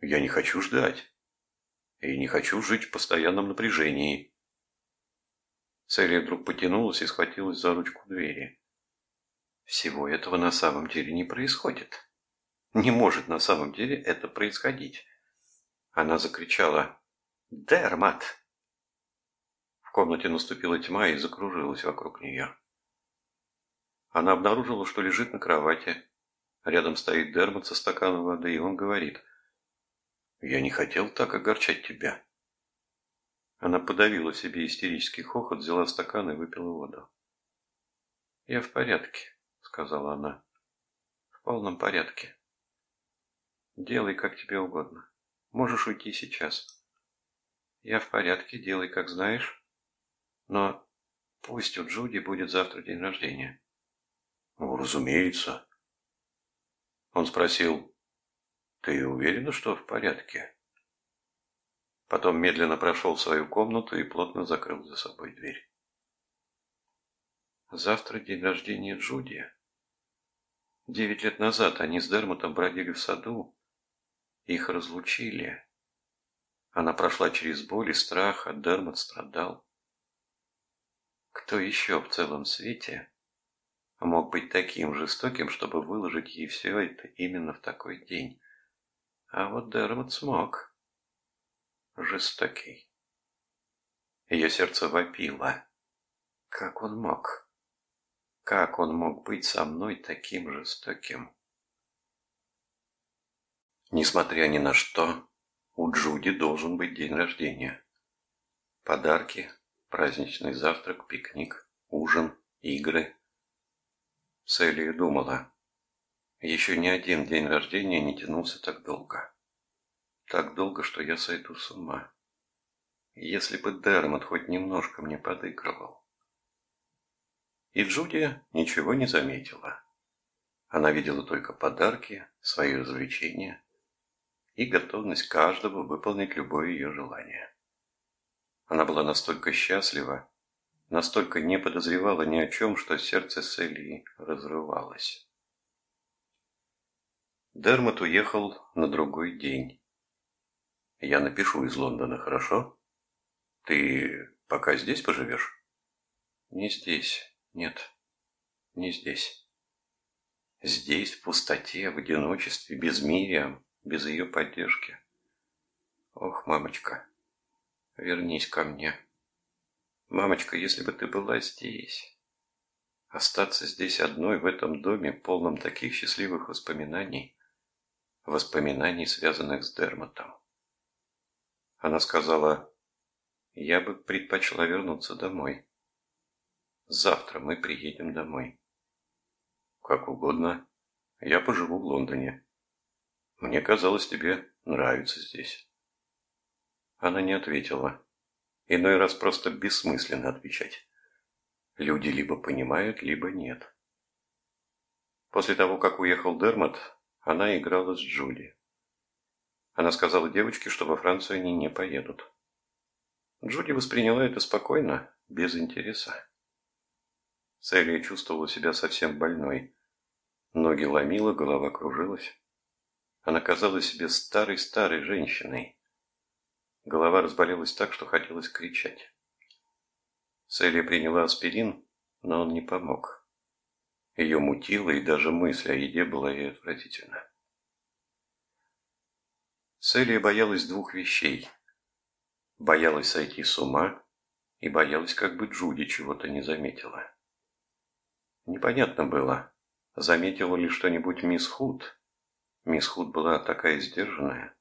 Я не хочу ждать и не хочу жить в постоянном напряжении. Селия вдруг потянулась и схватилась за ручку двери. Всего этого на самом деле не происходит. Не может на самом деле это происходить. Она закричала «Дермат!». В комнате наступила тьма и закружилась вокруг нее. Она обнаружила, что лежит на кровати. Рядом стоит Дермат со стаканом воды, и он говорит – я не хотел так огорчать тебя. Она подавила себе истерический хохот, взяла стакан и выпила воду. «Я в порядке», — сказала она. «В полном порядке. Делай, как тебе угодно. Можешь уйти сейчас. Я в порядке, делай, как знаешь. Но пусть у Джуди будет завтра день рождения». «Ну, разумеется». Он спросил, «Ты уверена, что в порядке?» Потом медленно прошел в свою комнату и плотно закрыл за собой дверь. Завтра день рождения Джуди. Девять лет назад они с Дермотом бродили в саду. Их разлучили. Она прошла через боль и страх, а Дермот страдал. Кто еще в целом свете мог быть таким жестоким, чтобы выложить ей все это именно в такой день? А вот Дермот смог. Жестокий. Ее сердце вопило. Как он мог? Как он мог быть со мной таким жестоким? Несмотря ни на что, у Джуди должен быть день рождения. Подарки, праздничный завтрак, пикник, ужин, игры. Селия думала, еще ни один день рождения не тянулся так долго. Так долго, что я сойду с ума. Если бы Дермот хоть немножко мне подыгрывал. И Джуди ничего не заметила. Она видела только подарки, свои развлечения и готовность каждого выполнить любое ее желание. Она была настолько счастлива, настолько не подозревала ни о чем, что сердце Селии разрывалось. Дермот уехал на другой день. Я напишу из Лондона, хорошо? Ты пока здесь поживешь? Не здесь. Нет, не здесь. Здесь, в пустоте, в одиночестве, без Мириам, без ее поддержки. Ох, мамочка, вернись ко мне. Мамочка, если бы ты была здесь. Остаться здесь одной в этом доме, полном таких счастливых воспоминаний, воспоминаний, связанных с Дермотом. Она сказала, я бы предпочла вернуться домой. Завтра мы приедем домой. Как угодно. Я поживу в Лондоне. Мне казалось, тебе нравится здесь. Она не ответила. Иной раз просто бессмысленно отвечать. Люди либо понимают, либо нет. После того, как уехал Дермот, она играла с Джуди. Она сказала девочке, что во Францию они не поедут. Джуди восприняла это спокойно, без интереса. Селия чувствовала себя совсем больной. Ноги ломила, голова кружилась. Она казалась себе старой-старой женщиной. Голова разболелась так, что хотелось кричать. Селия приняла аспирин, но он не помог. Ее мутило, и даже мысль о еде была ей отвратительна. Селия боялась двух вещей. Боялась сойти с ума и боялась, как бы Джуди чего-то не заметила. Непонятно было, заметила ли что-нибудь мисс Худ. Мисс Худ была такая сдержанная.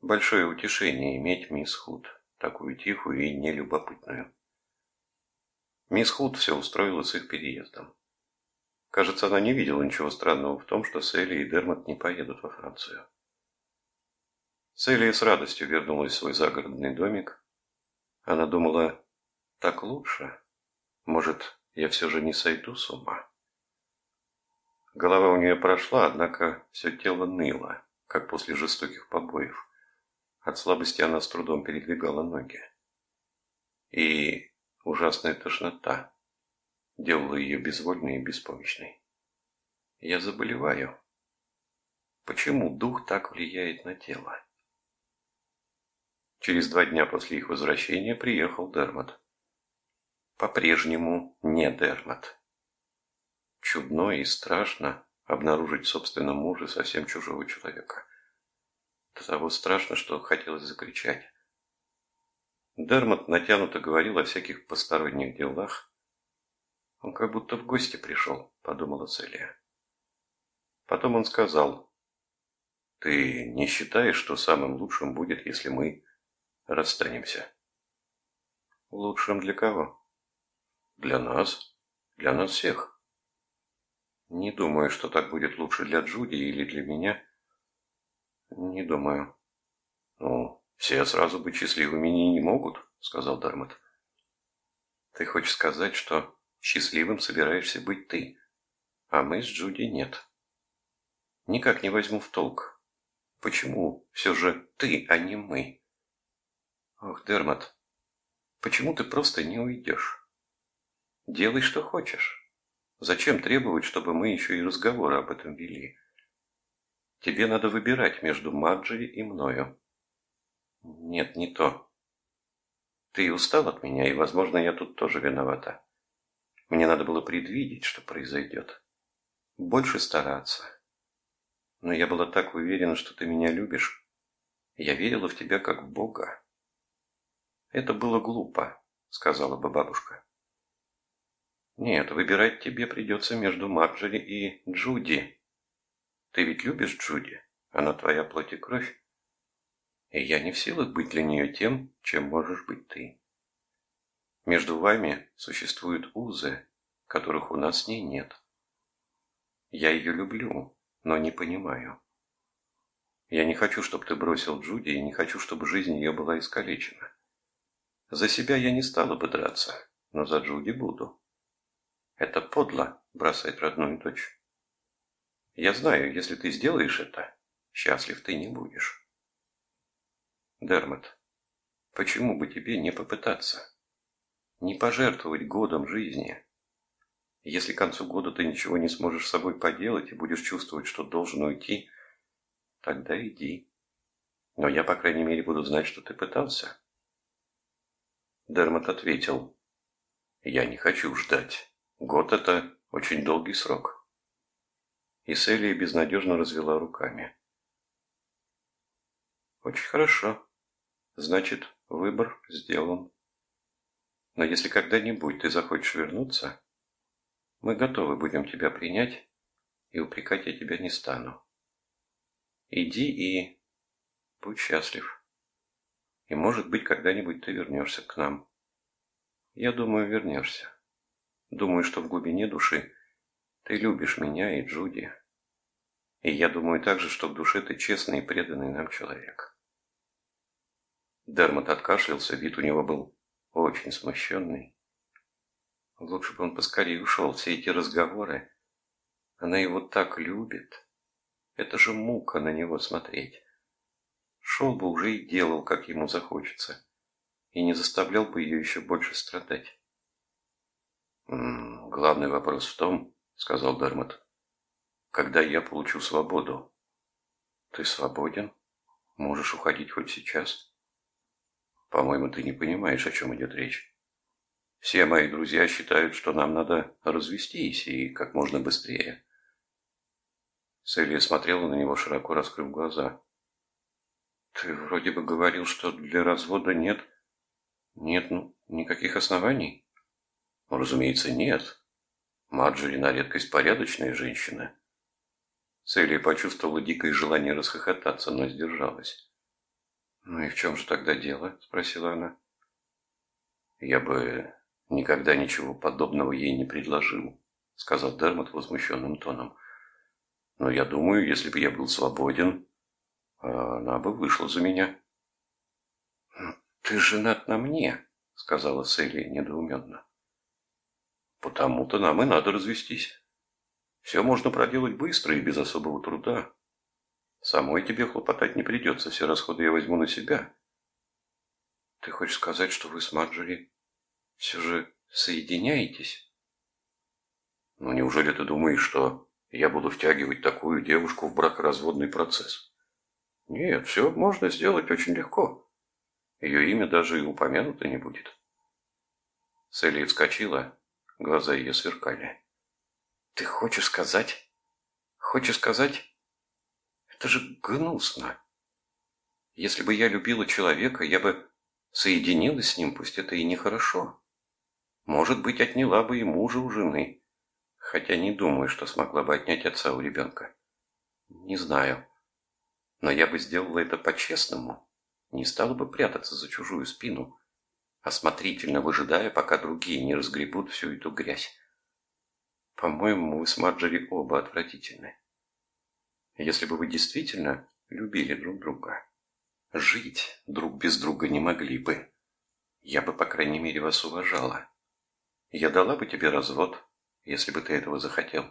Большое утешение иметь мисс Худ, такую тихую и нелюбопытную. Мисс Худ все устроила с их переездом. Кажется, она не видела ничего странного в том, что Селли и Дермот не поедут во Францию. Селли с радостью вернулась в свой загородный домик. Она думала, так лучше. Может, я все же не сойду с ума. Голова у нее прошла, однако все тело ныло, как после жестоких побоев. От слабости она с трудом передвигала ноги. И Ужасная тошнота делала ее безвольной и беспомощной. Я заболеваю. Почему дух так влияет на тело? Через два дня после их возвращения приехал Дермат. По-прежнему не Дермат. Чудно и страшно обнаружить в собственном муже совсем чужого человека. До того страшно, что хотелось закричать. Дермот натянуто говорил о всяких посторонних делах. Он как будто в гости пришел, подумала Целия. Потом он сказал, «Ты не считаешь, что самым лучшим будет, если мы расстанемся?» «Лучшим для кого?» «Для нас. Для нас всех». «Не думаю, что так будет лучше для Джуди или для меня». «Не думаю». «Ну, «Все сразу быть счастливыми не могут», — сказал Дармат. «Ты хочешь сказать, что счастливым собираешься быть ты, а мы с Джуди нет?» «Никак не возьму в толк. Почему все же ты, а не мы?» «Ох, Дермат, почему ты просто не уйдешь? Делай, что хочешь. Зачем требовать, чтобы мы еще и разговоры об этом вели? Тебе надо выбирать между Маджери и мною. Нет, не то. Ты устал от меня, и, возможно, я тут тоже виновата. Мне надо было предвидеть, что произойдет. Больше стараться. Но я была так уверена, что ты меня любишь. Я верила в тебя как в Бога. Это было глупо, сказала бы бабушка. Нет, выбирать тебе придется между Марджери и Джуди. Ты ведь любишь Джуди? Она твоя плоть и кровь. И я не в силах быть для нее тем, чем можешь быть ты. Между вами существуют узы, которых у нас с ней нет. Я ее люблю, но не понимаю. Я не хочу, чтобы ты бросил Джуди, и не хочу, чтобы жизнь ее была искалечена. За себя я не стала бы драться, но за Джуди буду. Это подло бросать родную дочь. Я знаю, если ты сделаешь это, счастлив ты не будешь. Дермат, почему бы тебе не попытаться? Не пожертвовать годом жизни. Если к концу года ты ничего не сможешь с собой поделать и будешь чувствовать, что должен уйти, тогда иди. Но я, по крайней мере, буду знать, что ты пытался. Дермат ответил, я не хочу ждать. Год – это очень долгий срок. И Селия безнадежно развела руками. Очень хорошо. Значит, выбор сделан. Но если когда-нибудь ты захочешь вернуться, Мы готовы будем тебя принять, и упрекать я тебя не стану. Иди и будь счастлив. И, может быть, когда-нибудь ты вернешься к нам. Я думаю, вернешься. Думаю, что в глубине души ты любишь меня и Джуди. И я думаю также, что в душе ты честный и преданный нам человек. Дермот откашлялся, вид у него был очень смущенный. Лучше бы он поскорее ушел, все эти разговоры. Она его так любит. Это же мука на него смотреть. Шел бы уже и делал, как ему захочется. И не заставлял бы ее еще больше страдать. «М -м, «Главный вопрос в том, — сказал Дермот, — когда я получу свободу. Ты свободен? Можешь уходить хоть сейчас?» «По-моему, ты не понимаешь, о чем идет речь. Все мои друзья считают, что нам надо развестись и как можно быстрее». Селия смотрела на него, широко раскрыв глаза. «Ты вроде бы говорил, что для развода нет...» «Нет, ну, никаких оснований?» «Разумеется, нет. Марджери на редкость порядочная женщина». Селия почувствовала дикое желание расхохотаться, но сдержалась. «Ну и в чем же тогда дело?» – спросила она. «Я бы никогда ничего подобного ей не предложил», – сказал Дермот возмущенным тоном. Но я думаю, если бы я был свободен, она бы вышла за меня. «Ты женат на мне», — сказала Селия недоуменно. «Потому-то нам и надо развестись. Все можно проделать быстро и без особого труда. Самой тебе хлопотать не придется, все расходы я возьму на себя». «Ты хочешь сказать, что вы с Марджори все же соединяетесь?» «Ну, неужели ты думаешь, что я буду втягивать такую девушку в бракоразводный процесс. Нет, все можно сделать очень легко. Ее имя даже и упомянуто не будет. Селия вскочила, глаза ее сверкали. Ты хочешь сказать? Хочешь сказать? Это же гнусно. Если бы я любила человека, я бы соединилась с ним, пусть это и нехорошо. Может быть, отняла бы и мужа у жены, хотя не думаю, что смогла бы отнять отца у ребенка. Не знаю. Но я бы сделала это по-честному. Не стала бы прятаться за чужую спину, осмотрительно выжидая, пока другие не разгребут всю эту грязь. По-моему, вы с Марджери оба отвратительны. Если бы вы действительно любили друг друга, жить друг без друга не могли бы. Я бы, по крайней мере, вас уважала. Я дала бы тебе развод, если бы ты этого захотел.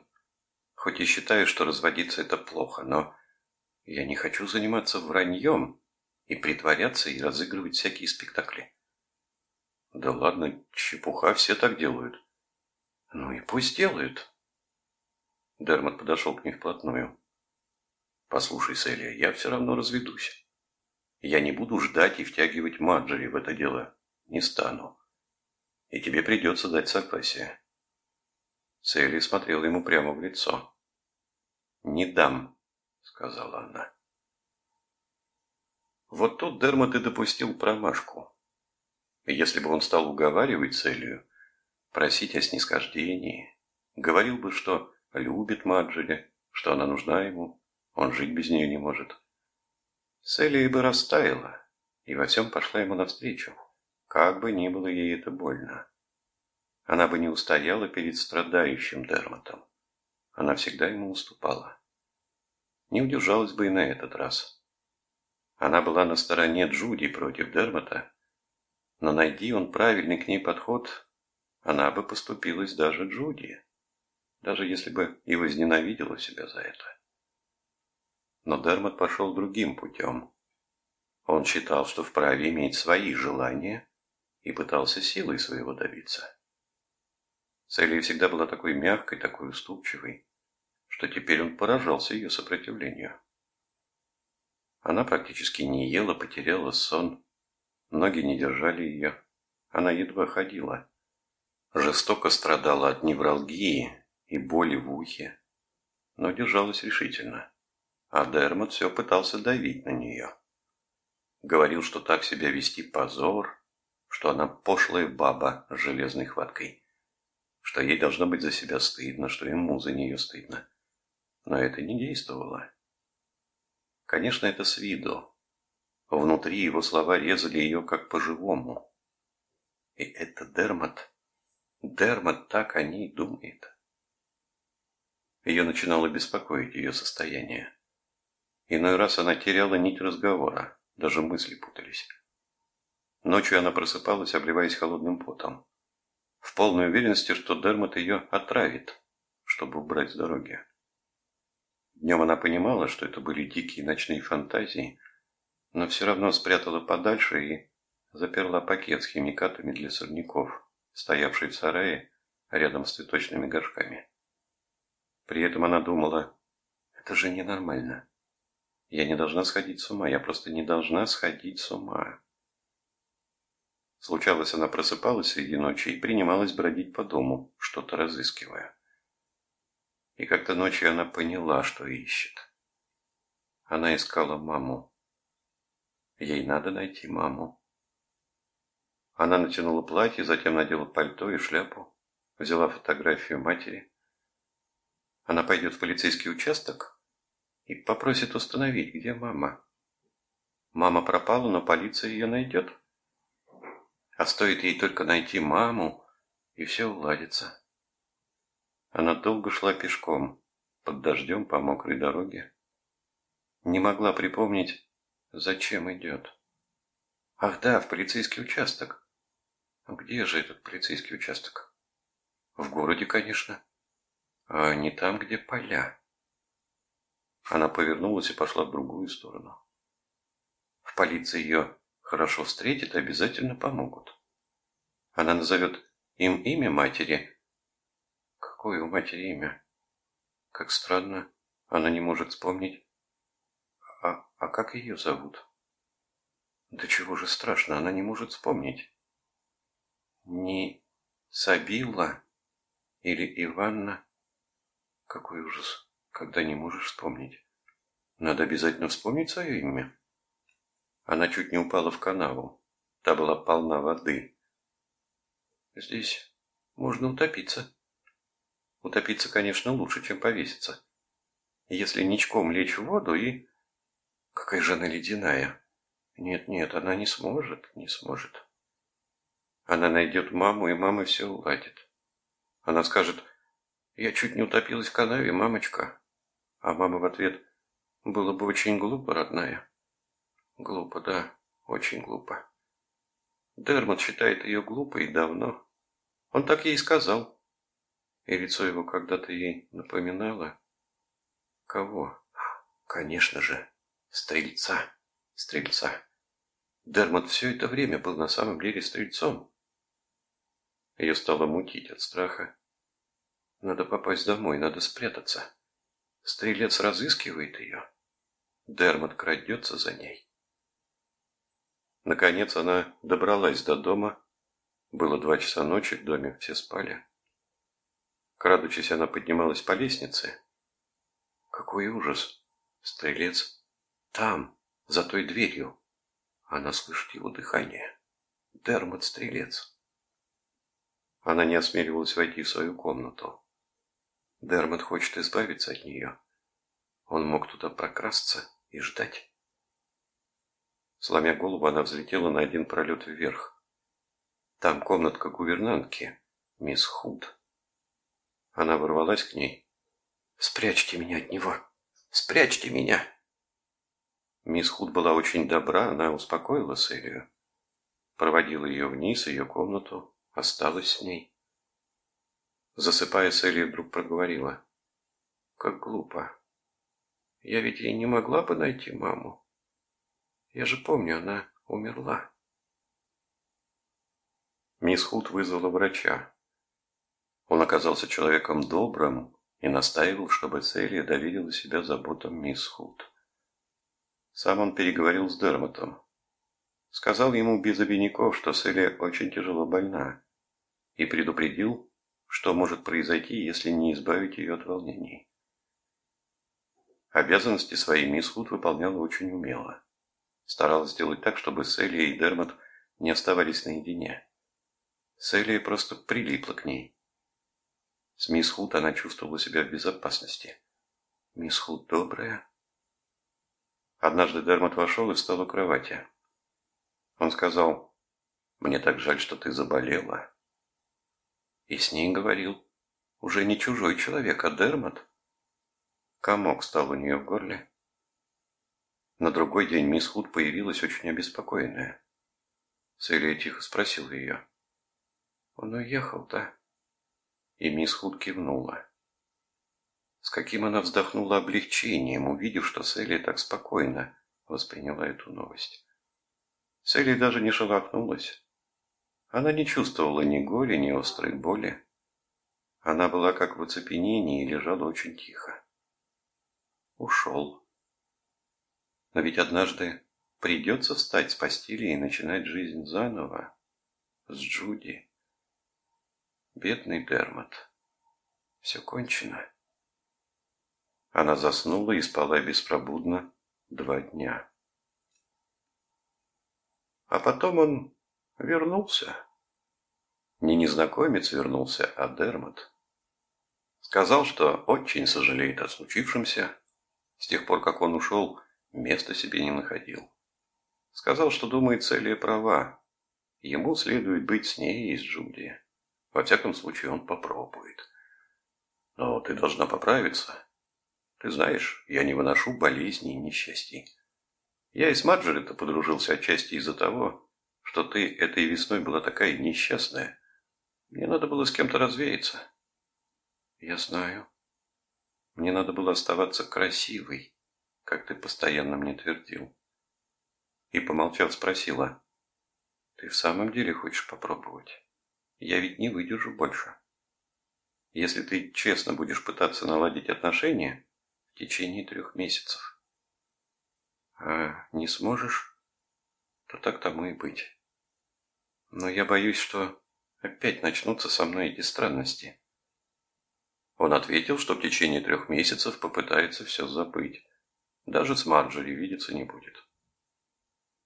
Хоть и считаю, что разводиться это плохо, но я не хочу заниматься враньем и притворяться и разыгрывать всякие спектакли. Да ладно, чепуха, все так делают. Ну и пусть делают. Дермот подошел к ней вплотную. Послушай, Селия, я все равно разведусь. Я не буду ждать и втягивать Маджери в это дело. Не стану. И тебе придется дать согласие. Селли смотрела ему прямо в лицо. «Не дам», — сказала она. Вот тут Дермот и допустил промашку. Если бы он стал уговаривать Селию, просить о снисхождении, говорил бы, что любит Маджели, что она нужна ему, он жить без нее не может. Селия бы растаяла и во всем пошла ему навстречу, как бы ни было ей это больно. Она бы не устояла перед страдающим Дермотом. Она всегда ему уступала. Не удержалась бы и на этот раз. Она была на стороне Джуди против Дермота, но найди он правильный к ней подход, она бы поступилась даже Джуди, даже если бы и возненавидела себя за это. Но Дермот пошел другим путем. Он считал, что вправе иметь свои желания и пытался силой своего добиться. Селия всегда была такой мягкой, такой уступчивой, что теперь он поражался ее сопротивлению. Она практически не ела, потеряла сон. Ноги не держали ее. Она едва ходила. Жестоко страдала от невралгии и боли в ухе, но держалась решительно. А Дермот все пытался давить на нее. Говорил, что так себя вести позор, что она пошлая баба с железной хваткой что ей должно быть за себя стыдно, что ему за нее стыдно. Но это не действовало. Конечно, это с виду. Внутри его слова резали ее как по-живому. И это Дермат. Дермат так о ней думает. Ее начинало беспокоить ее состояние. Иной раз она теряла нить разговора, даже мысли путались. Ночью она просыпалась, обливаясь холодным потом. В полной уверенности, что Дермат ее отравит, чтобы убрать с дороги. Днем она понимала, что это были дикие ночные фантазии, но все равно спрятала подальше и заперла пакет с химикатами для сорняков, стоявший в сарае рядом с цветочными горшками. При этом она думала, это же ненормально. Я не должна сходить с ума, я просто не должна сходить с ума. Случалось, она просыпалась среди ночи и принималась бродить по дому, что-то разыскивая. И как-то ночью она поняла, что ищет. Она искала маму. Ей надо найти маму. Она натянула платье, затем надела пальто и шляпу, взяла фотографию матери. Она пойдет в полицейский участок и попросит установить, где мама. Мама пропала, но полиция ее найдет. А стоит ей только найти маму, и все уладится. Она долго шла пешком, под дождем по мокрой дороге. Не могла припомнить, зачем идет. Ах да, в полицейский участок. Где же этот полицейский участок? В городе, конечно а не там, где поля. Она повернулась и пошла в другую сторону. В полиции ее хорошо встретят и обязательно помогут. Она назовет им имя матери. Какое у матери имя? Как странно, она не может вспомнить. А, как ее зовут? Да чего же страшно, она не может вспомнить. Не Сабила или Иванна? Какой ужас, когда не можешь вспомнить. Надо обязательно вспомнить свое имя. Она чуть не упала в канаву. Та была полна воды. Здесь можно утопиться. Утопиться, конечно, лучше, чем повеситься. Если ничком лечь в воду и... Какая же она ледяная. Нет-нет, она не сможет, не сможет. Она найдет маму, и мама все уладит. Она скажет, я чуть не утопилась в канаве, мамочка. А мама в ответ, было бы очень глупо, родная. Глупо, да, очень глупо. Дермот считает ее глупой давно. Он так ей сказал. И лицо его когда-то ей напоминало. Кого? Конечно же, стрельца. Стрельца. Дермот все это время был на самом деле стрельцом. Ее стало мутить от страха. Надо попасть домой, надо спрятаться. Стрелец разыскивает ее. Дермот крадется за ней. Наконец она добралась до дома. Было два часа ночи, в доме все спали. Крадучись, она поднималась по лестнице. Какой ужас! Стрелец там, за той дверью. Она слышит его дыхание. Дермот стрелец. Она не осмеливалась войти в свою комнату. Дермот хочет избавиться от нее. Он мог туда прокрасться и ждать. Сломя голову, она взлетела на один пролет вверх. Там комнатка гувернантки, мисс Худ. Она ворвалась к ней. «Спрячьте меня от него! Спрячьте меня!» Мисс Худ была очень добра, она успокоила Селию. Проводила ее вниз, ее комнату, осталась с ней. Засыпая, Селия вдруг проговорила. Как глупо. Я ведь и не могла бы найти маму. Я же помню, она умерла. Мисс Худ вызвала врача. Он оказался человеком добрым и настаивал, чтобы Селия доверила себя заботам мисс Худ. Сам он переговорил с Дермотом. Сказал ему без обиняков, что Селия очень тяжело больна, и предупредил, что может произойти, если не избавить ее от волнений? Обязанности своей мисс Худ выполняла очень умело. Старалась сделать так, чтобы Селия и Дермот не оставались наедине. Селия просто прилипла к ней. С мисс Худ она чувствовала себя в безопасности. Мисс Худ добрая. Однажды Дермот вошел и встал у кровати. Он сказал, «Мне так жаль, что ты заболела». И с ней говорил, уже не чужой человек, а Дермот. Комок стал у нее в горле. На другой день мисс Худ появилась очень обеспокоенная. Селия тихо спросила ее. «Он уехал, да?» И мисс Худ кивнула. С каким она вздохнула облегчением, увидев, что Селия так спокойно восприняла эту новость. Селия даже не шелохнулась. Она не чувствовала ни горя, ни острой боли. Она была как в оцепенении и лежала очень тихо. Ушел. Но ведь однажды придется встать с постели и начинать жизнь заново. С Джуди. Бедный Дермот. Все кончено. Она заснула и спала беспробудно два дня. А потом он вернулся. Не незнакомец вернулся, а Дермот. Сказал, что очень сожалеет о случившемся. С тех пор, как он ушел, места себе не находил. Сказал, что думает Целия права. Ему следует быть с ней и с Джуди. Во всяком случае, он попробует. Но ты должна поправиться. Ты знаешь, я не выношу болезней и несчастий. Я и с Маджери-то подружился отчасти из-за того, что ты этой весной была такая несчастная. Мне надо было с кем-то развеяться. Я знаю. Мне надо было оставаться красивой, как ты постоянно мне твердил. И, помолчав, спросила, ты в самом деле хочешь попробовать? Я ведь не выдержу больше. Если ты честно будешь пытаться наладить отношения в течение трех месяцев, а не сможешь, то так тому и быть. Но я боюсь, что опять начнутся со мной эти странности. Он ответил, что в течение трех месяцев попытается все забыть. Даже с Марджори видеться не будет.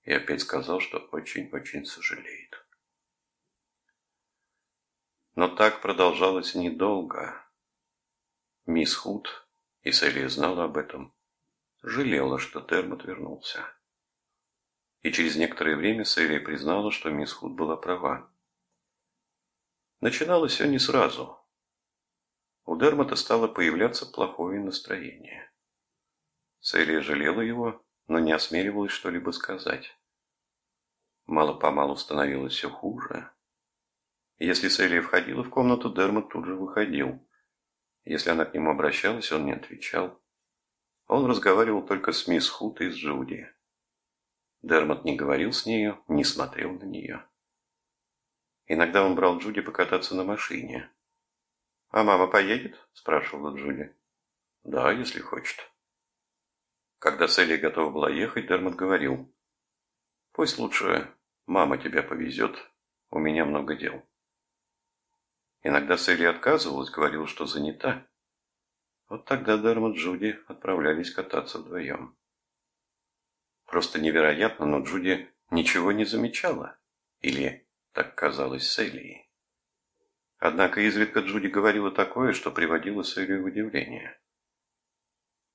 И опять сказал, что очень-очень сожалеет. Но так продолжалось недолго. Мисс Худ, и Селия знала об этом, жалела, что Термот вернулся. И через некоторое время Селия признала, что мисс Худ была права. Начиналось все не сразу – у Дермота стало появляться плохое настроение. Селия жалела его, но не осмеливалась что-либо сказать. Мало-помалу становилось все хуже. Если Селия входила в комнату, Дермот тут же выходил. Если она к нему обращалась, он не отвечал. Он разговаривал только с мисс Хут и с Джуди. Дермот не говорил с нею, не смотрел на нее. Иногда он брал Джуди покататься на машине. «А мама поедет?» – спрашивала Джули. «Да, если хочет». Когда Селли готова была ехать, Дермот говорил. «Пусть лучше мама тебя повезет, у меня много дел». Иногда Селли отказывалась, говорила, что занята. Вот тогда Дермот и Джуди отправлялись кататься вдвоем. Просто невероятно, но Джуди ничего не замечала. Или так казалось Селии. Однако изредка Джуди говорила такое, что приводило Сэлью в удивление.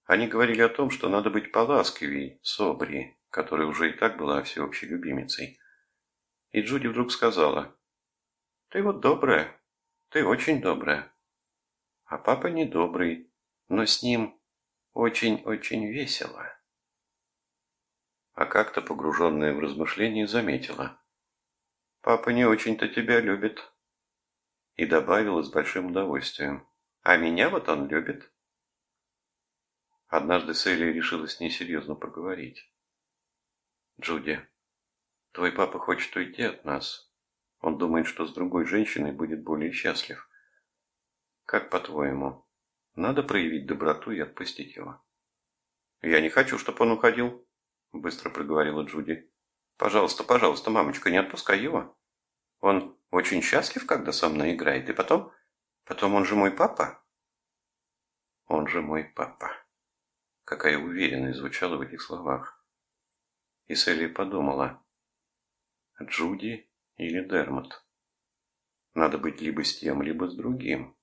Они говорили о том, что надо быть поласкивей Собри, которая уже и так была всеобщей любимицей. И Джуди вдруг сказала, «Ты вот добрая, ты очень добрая. А папа не добрый, но с ним очень-очень весело». А как-то, погруженная в размышления, заметила, «Папа не очень-то тебя любит» и добавила с большим удовольствием. «А меня вот он любит». Однажды с ней серьезно поговорить. «Джуди, твой папа хочет уйти от нас. Он думает, что с другой женщиной будет более счастлив. Как по-твоему, надо проявить доброту и отпустить его?» «Я не хочу, чтобы он уходил», — быстро проговорила Джуди. «Пожалуйста, пожалуйста, мамочка, не отпускай его. Он очень счастлив, когда со мной играет. И потом... Потом он же мой папа. Он же мой папа. Какая уверенность звучала в этих словах. И Селли подумала. Джуди или Дермот. Надо быть либо с тем, либо с другим.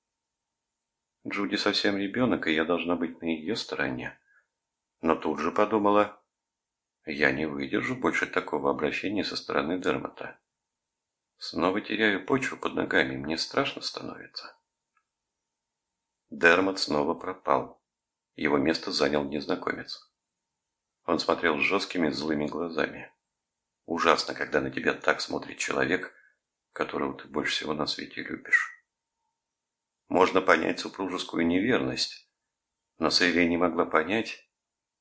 Джуди совсем ребенок, и я должна быть на ее стороне. Но тут же подумала, я не выдержу больше такого обращения со стороны Дермота. Снова теряю почву под ногами, мне страшно становится. Дермот снова пропал. Его место занял незнакомец. Он смотрел жесткими злыми глазами. Ужасно, когда на тебя так смотрит человек, которого ты больше всего на свете любишь. Можно понять супружескую неверность, но Севия не могла понять,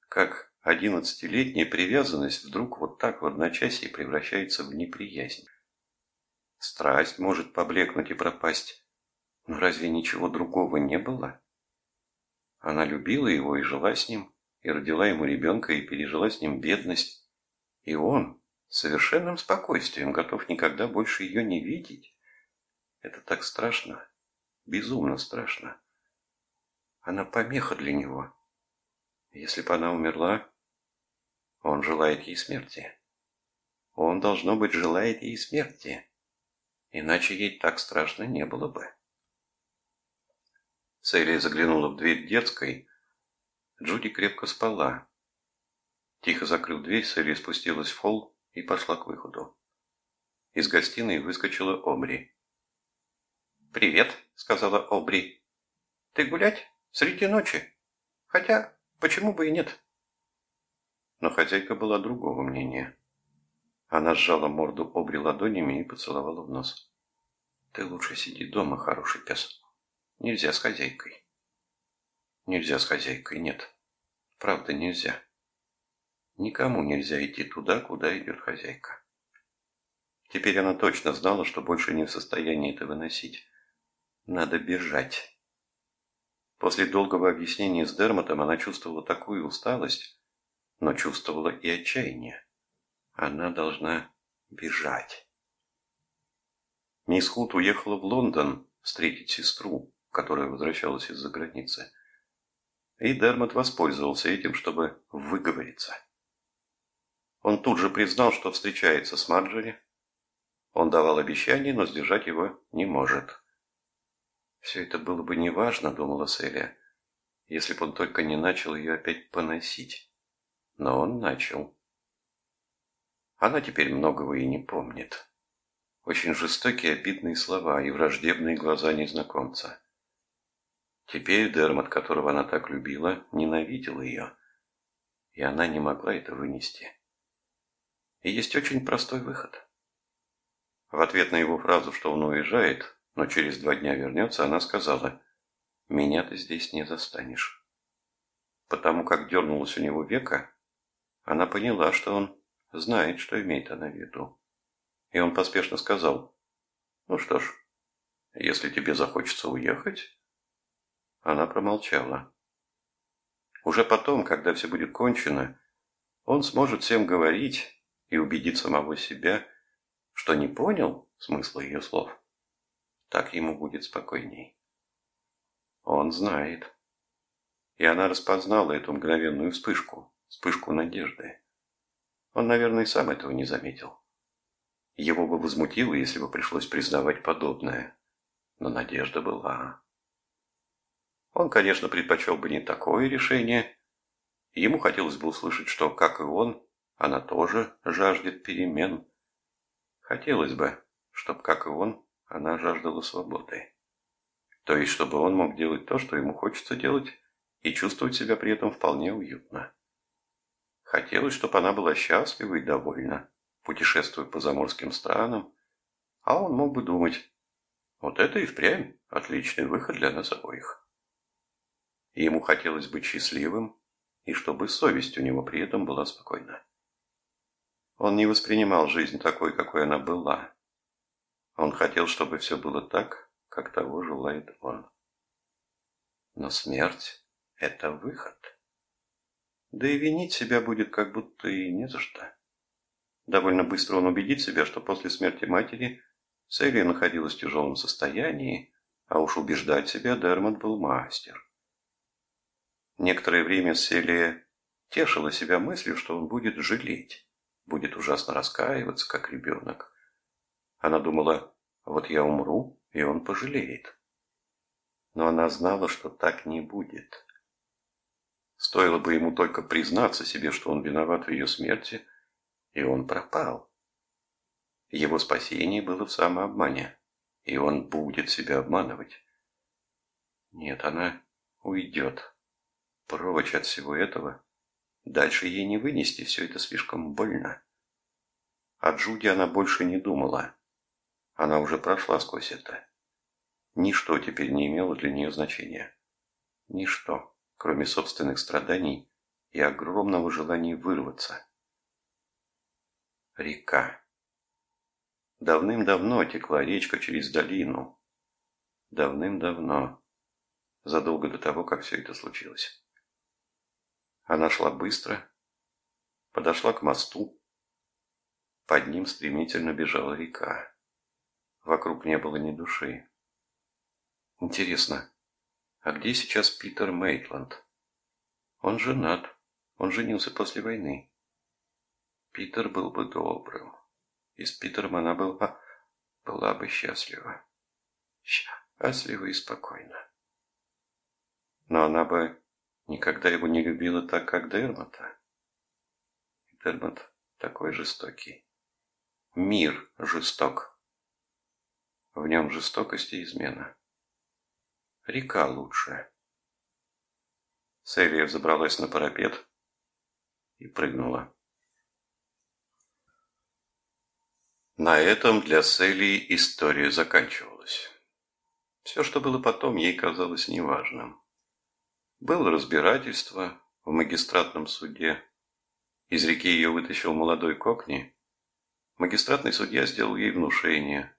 как одиннадцатилетняя привязанность вдруг вот так в одночасье превращается в неприязнь. Страсть может поблекнуть и пропасть, но разве ничего другого не было? Она любила его и жила с ним, и родила ему ребенка, и пережила с ним бедность. И он с совершенным спокойствием готов никогда больше ее не видеть. Это так страшно, безумно страшно. Она помеха для него. Если бы она умерла, он желает ей смерти. Он, должно быть, желает ей смерти. Иначе ей так страшно не было бы. Селия заглянула в дверь детской. Джуди крепко спала. Тихо закрыв дверь, Селия спустилась в холл и пошла к выходу. Из гостиной выскочила Обри. «Привет», — сказала Обри. «Ты гулять? Среди ночи? Хотя, почему бы и нет?» Но хозяйка была другого мнения. Она сжала морду Обри ладонями и поцеловала в нос. «Ты лучше сиди дома, хороший пес». Нельзя с хозяйкой. Нельзя с хозяйкой, нет. Правда, нельзя. Никому нельзя идти туда, куда идет хозяйка. Теперь она точно знала, что больше не в состоянии это выносить. Надо бежать. После долгого объяснения с Дермотом она чувствовала такую усталость, но чувствовала и отчаяние. Она должна бежать. Мисс Худ уехала в Лондон встретить сестру, которая возвращалась из-за границы. И Дермот воспользовался этим, чтобы выговориться. Он тут же признал, что встречается с Марджори. Он давал обещание, но сдержать его не может. Все это было бы неважно, думала Селия, если бы он только не начал ее опять поносить. Но он начал. Она теперь многого и не помнит. Очень жестокие обидные слова и враждебные глаза незнакомца. Теперь Дермот, которого она так любила, ненавидел ее, и она не могла это вынести. И есть очень простой выход. В ответ на его фразу, что он уезжает, но через два дня вернется, она сказала, «Меня ты здесь не застанешь». Потому как дернулась у него века, она поняла, что он знает, что имеет она в виду. И он поспешно сказал, «Ну что ж, если тебе захочется уехать, она промолчала. Уже потом, когда все будет кончено, он сможет всем говорить и убедить самого себя, что не понял смысла ее слов. Так ему будет спокойней. Он знает. И она распознала эту мгновенную вспышку, вспышку надежды. Он, наверное, сам этого не заметил. Его бы возмутило, если бы пришлось признавать подобное. Но надежда была. Он, конечно, предпочел бы не такое решение. Ему хотелось бы услышать, что, как и он, она тоже жаждет перемен. Хотелось бы, чтобы, как и он, она жаждала свободы. То есть, чтобы он мог делать то, что ему хочется делать, и чувствовать себя при этом вполне уютно. Хотелось, чтобы она была счастлива и довольна, путешествуя по заморским странам, а он мог бы думать, вот это и впрямь отличный выход для нас обоих ему хотелось быть счастливым, и чтобы совесть у него при этом была спокойна. Он не воспринимал жизнь такой, какой она была. Он хотел, чтобы все было так, как того желает он. Но смерть – это выход. Да и винить себя будет как будто и не за что. Довольно быстро он убедит себя, что после смерти матери Селия находилась в тяжелом состоянии, а уж убеждать себя Дермот был мастер. Некоторое время Селия тешила себя мыслью, что он будет жалеть, будет ужасно раскаиваться, как ребенок. Она думала, вот я умру, и он пожалеет. Но она знала, что так не будет. Стоило бы ему только признаться себе, что он виноват в ее смерти, и он пропал. Его спасение было в самообмане, и он будет себя обманывать. Нет, она уйдет. Прочь от всего этого. Дальше ей не вынести, все это слишком больно. О Джуди она больше не думала. Она уже прошла сквозь это. Ничто теперь не имело для нее значения. Ничто, кроме собственных страданий и огромного желания вырваться. Река. Давным-давно текла речка через долину. Давным-давно. Задолго до того, как все это случилось. Она шла быстро, подошла к мосту. Под ним стремительно бежала река. Вокруг не было ни души. Интересно, а где сейчас Питер Мейтланд? Он женат. Он женился после войны. Питер был бы добрым. И с Питером она была, была бы счастлива. Счастлива и спокойна. Но она бы никогда его не любила так, как Дермота. Дермот такой жестокий. Мир жесток. В нем жестокость и измена. Река лучше. Селия взобралась на парапет и прыгнула. На этом для Селии история заканчивалась. Все, что было потом, ей казалось неважным. Было разбирательство в магистратном суде. Из реки ее вытащил молодой кокни. Магистратный судья сделал ей внушение.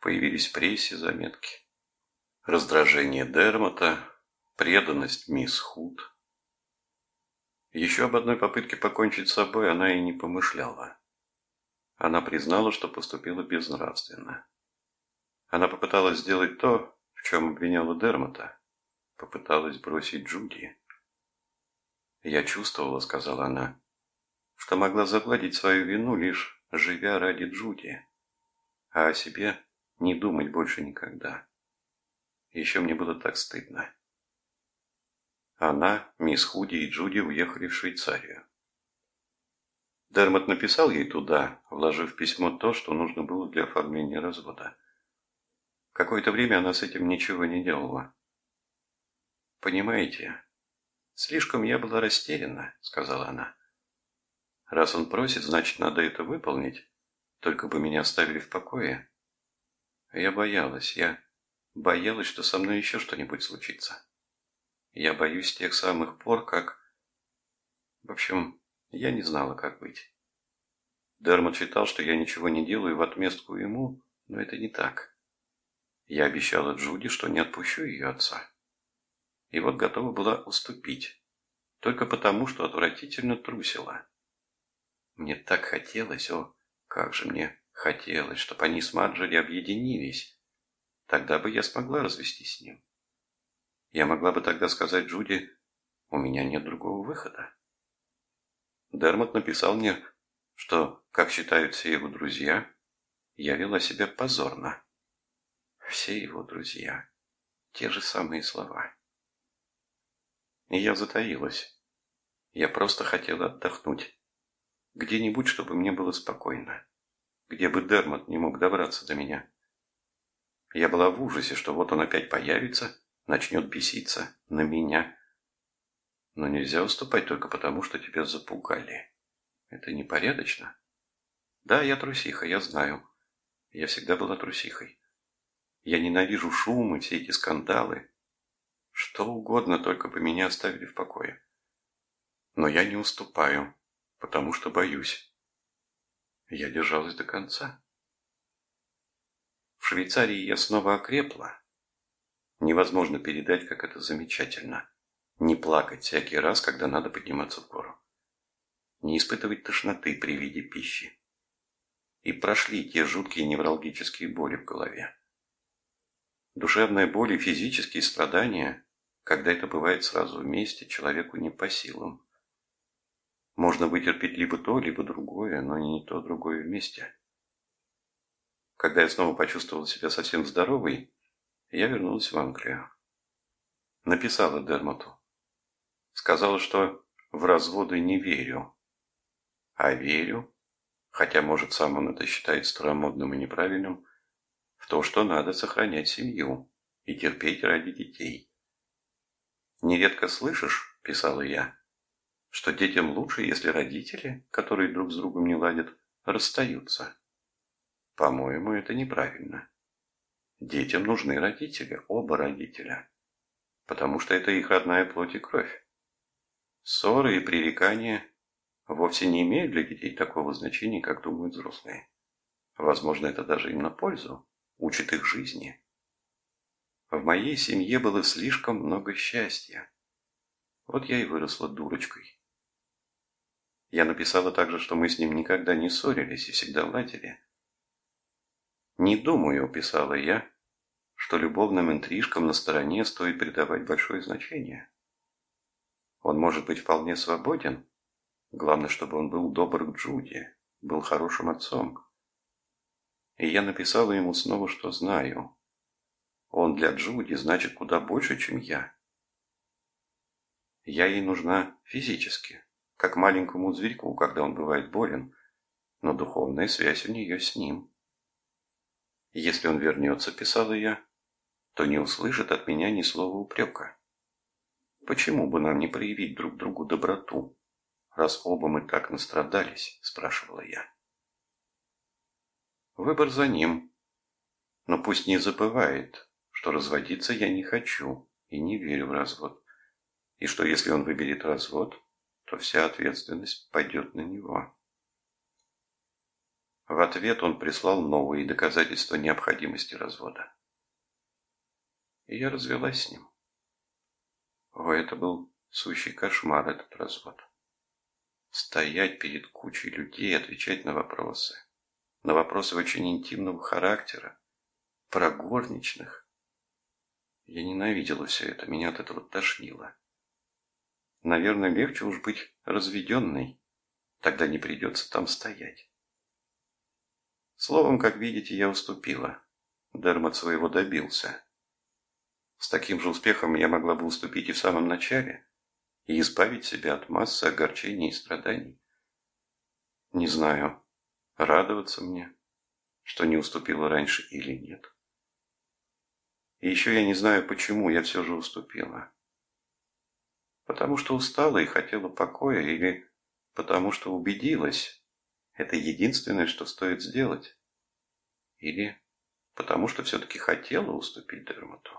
Появились в прессе заметки раздражение Дермота, преданность мисс Худ. Еще об одной попытке покончить с собой она и не помышляла. Она признала, что поступила безнравственно. Она попыталась сделать то, в чем обвиняла Дермота. Попыталась бросить Джуди. «Я чувствовала», — сказала она, — «что могла загладить свою вину, лишь живя ради Джуди, а о себе не думать больше никогда». Еще мне было так стыдно. Она, мисс Худи и Джуди уехали в Швейцарию. Дермот написал ей туда, вложив в письмо то, что нужно было для оформления развода. Какое-то время она с этим ничего не делала. «Понимаете, слишком я была растеряна», — сказала она. «Раз он просит, значит, надо это выполнить, только бы меня оставили в покое». Я боялась, я Боялась, что со мной еще что-нибудь случится. Я боюсь тех самых пор, как... В общем, я не знала, как быть. Дермот считал, что я ничего не делаю в отместку ему, но это не так. Я обещала Джуди, что не отпущу ее отца. И вот готова была уступить. Только потому, что отвратительно трусила. Мне так хотелось, о, как же мне хотелось, чтобы они с Марджери объединились. Тогда бы я смогла развестись с ним. Я могла бы тогда сказать Джуди, у меня нет другого выхода. Дермот написал мне, что, как считают все его друзья, я вела себя позорно. Все его друзья. Те же самые слова. И я затаилась. Я просто хотела отдохнуть. Где-нибудь, чтобы мне было спокойно. Где бы Дермот не мог добраться до меня. Я была в ужасе, что вот он опять появится, начнет беситься на меня. Но нельзя уступать только потому, что тебя запугали. Это непорядочно. Да, я трусиха, я знаю. Я всегда была трусихой. Я ненавижу шум и все эти скандалы. Что угодно, только бы меня оставили в покое. Но я не уступаю, потому что боюсь. Я держалась до конца. В Швейцарии я снова окрепла. Невозможно передать, как это замечательно. Не плакать всякий раз, когда надо подниматься в гору. Не испытывать тошноты при виде пищи. И прошли те жуткие неврологические боли в голове. Душевная боль и физические страдания, когда это бывает сразу вместе, человеку не по силам. Можно вытерпеть либо то, либо другое, но не то, другое вместе. Когда я снова почувствовал себя совсем здоровой, я вернулась в Англию. Написала Дермоту. Сказала, что в разводы не верю. А верю, хотя, может, сам он это считает старомодным и неправильным, в то, что надо сохранять семью и терпеть ради детей. «Нередко слышишь, — писала я, — что детям лучше, если родители, которые друг с другом не ладят, расстаются. По-моему, это неправильно. Детям нужны родители, оба родителя, потому что это их родная плоть и кровь. Ссоры и пререкания вовсе не имеют для детей такого значения, как думают взрослые. Возможно, это даже им на пользу, учит их жизни. В моей семье было слишком много счастья. Вот я и выросла дурочкой. Я написала также, что мы с ним никогда не ссорились и всегда ладили. «Не думаю», — писала я, — «что любовным интрижкам на стороне стоит придавать большое значение. Он может быть вполне свободен. Главное, чтобы он был добр к Джуди, был хорошим отцом. И я написала ему снова, что знаю. Он для Джуди значит куда больше, чем я. Я ей нужна физически, как маленькому зверьку, когда он бывает болен, но духовная связь у нее с ним. Если он вернется, писала я, то не услышит от меня ни слова упрека. Почему бы нам не проявить друг другу доброту, раз оба мы так настрадались, спрашивала я. Выбор за ним. Но пусть не забывает, что разводиться я не хочу и не верю в развод. И что если он выберет развод, то вся ответственность пойдет на него. В ответ он прислал новые доказательства необходимости развода. И я развелась с ним. О, это был сущий кошмар, этот развод. Стоять перед кучей людей, отвечать на вопросы на вопросы очень интимного характера, про горничных. Я ненавидела все это, меня от этого тошнило. Наверное, легче уж быть разведенной, тогда не придется там стоять. Словом, как видите, я уступила. Дермат своего добился. С таким же успехом я могла бы уступить и в самом начале, и избавить себя от массы огорчений и страданий. Не знаю, радоваться мне, что не уступила раньше или нет. И еще я не знаю, почему я все же уступила. Потому что устала и хотела покоя, или потому что убедилась, это единственное, что стоит сделать. Или потому что все-таки хотела уступить Дермату.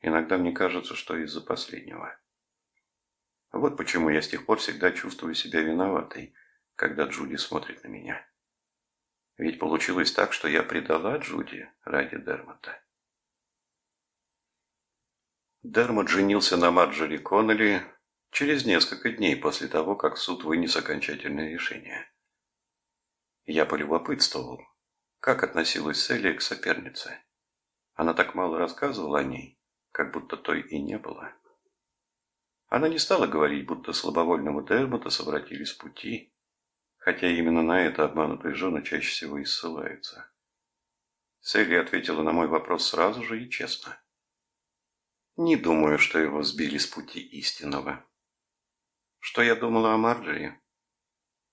Иногда мне кажется, что из-за последнего. Вот почему я с тех пор всегда чувствую себя виноватой, когда Джуди смотрит на меня. Ведь получилось так, что я предала Джуди ради Дермота. Дермот женился на Марджори Коннелли через несколько дней после того, как суд вынес окончательное решение. Я полюбопытствовал, как относилась Селия к сопернице. Она так мало рассказывала о ней, как будто той и не было. Она не стала говорить, будто слабовольного Дермота совратили с пути, хотя именно на это обманутые жены чаще всего и ссылаются. Селли ответила на мой вопрос сразу же и честно. Не думаю, что его сбили с пути истинного. Что я думала о Марджери?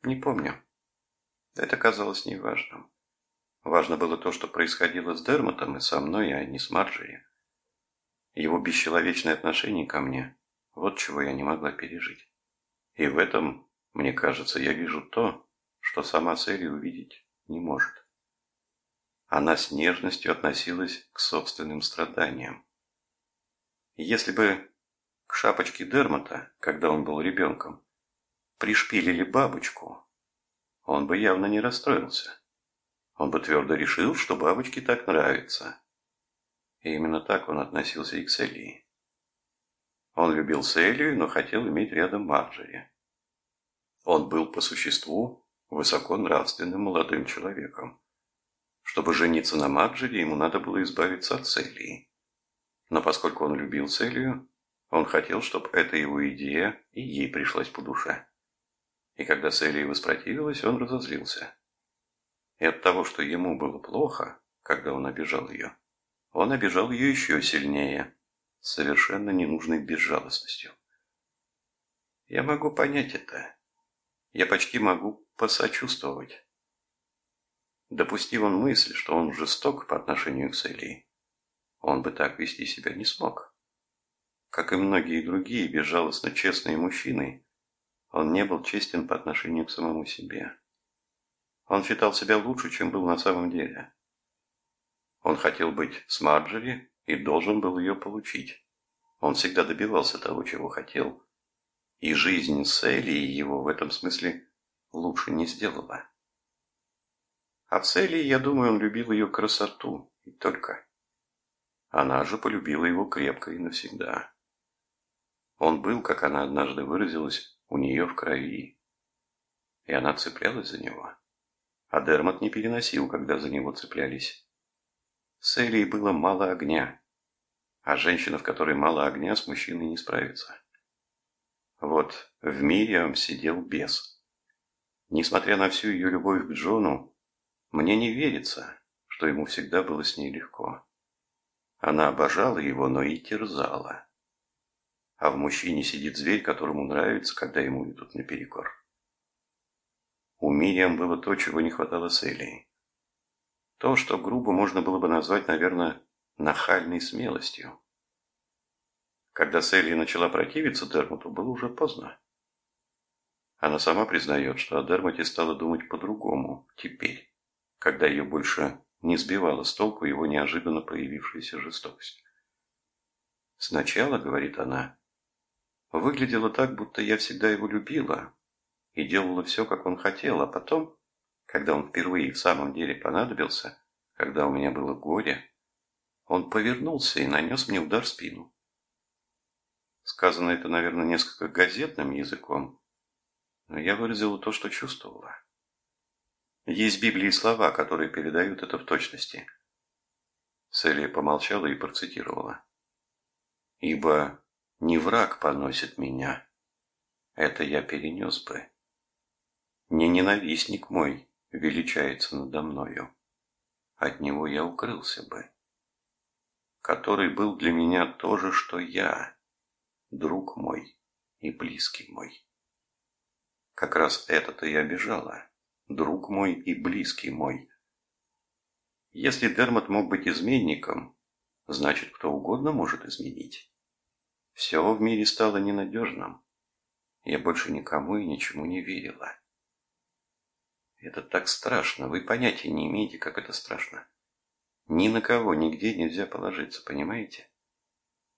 Не помню. Это казалось неважным. Важно было то, что происходило с Дермотом и со мной, а не с Марджери. Его бесчеловечное отношение ко мне – вот чего я не могла пережить. И в этом мне кажется, я вижу то, что сама Сэри увидеть не может. Она с нежностью относилась к собственным страданиям. Если бы к шапочке Дермота, когда он был ребенком, пришпилили бабочку, он бы явно не расстроился. Он бы твердо решил, что бабочке так нравится. И именно так он относился и к Селии. Он любил Селию, но хотел иметь рядом Марджери. Он был по существу высоко нравственным молодым человеком. Чтобы жениться на Марджери, ему надо было избавиться от Селии. Но поскольку он любил Селию, он хотел, чтобы эта его идея и ей пришлась по душе. И когда Селия воспротивилась, он разозлился. И от того, что ему было плохо, когда он обижал ее, он обижал ее еще сильнее, совершенно ненужной безжалостностью. Я могу понять это. Я почти могу посочувствовать. Допустив он мысль, что он жесток по отношению к Селии, он бы так вести себя не смог. Как и многие другие безжалостно честные мужчины, он не был честен по отношению к самому себе. Он считал себя лучше, чем был на самом деле. Он хотел быть с Марджери и должен был ее получить. Он всегда добивался того, чего хотел. И жизнь с Элли его в этом смысле лучше не сделала. А в Элли, я думаю, он любил ее красоту, и только. Она же полюбила его крепко и навсегда. Он был, как она однажды выразилась, у нее в крови. И она цеплялась за него. А Дермот не переносил, когда за него цеплялись. С Элией было мало огня. А женщина, в которой мало огня, с мужчиной не справится. Вот в Мириам сидел бес. Несмотря на всю ее любовь к Джону, мне не верится, что ему всегда было с ней легко. Она обожала его, но и терзала а в мужчине сидит зверь, которому нравится, когда ему идут наперекор. У Мириам было то, чего не хватало Селии. То, что грубо можно было бы назвать, наверное, нахальной смелостью. Когда Селия начала противиться Дермоту, было уже поздно. Она сама признает, что о Дермоте стала думать по-другому теперь, когда ее больше не сбивала с толку его неожиданно появившаяся жестокость. Сначала, говорит она, Выглядело так, будто я всегда его любила и делала все, как он хотел, а потом, когда он впервые в самом деле понадобился, когда у меня было горе, он повернулся и нанес мне удар в спину. Сказано это, наверное, несколько газетным языком, но я выразила то, что чувствовала. Есть в Библии слова, которые передают это в точности. Селия помолчала и процитировала. «Ибо не враг поносит меня. Это я перенес бы. Не ненавистник мой величается надо мною. От него я укрылся бы. Который был для меня то же, что я, друг мой и близкий мой. Как раз это-то и обижала, друг мой и близкий мой. Если Дермот мог быть изменником, значит, кто угодно может изменить. Все в мире стало ненадежным. Я больше никому и ничему не верила. Это так страшно. Вы понятия не имеете, как это страшно. Ни на кого, нигде нельзя положиться, понимаете?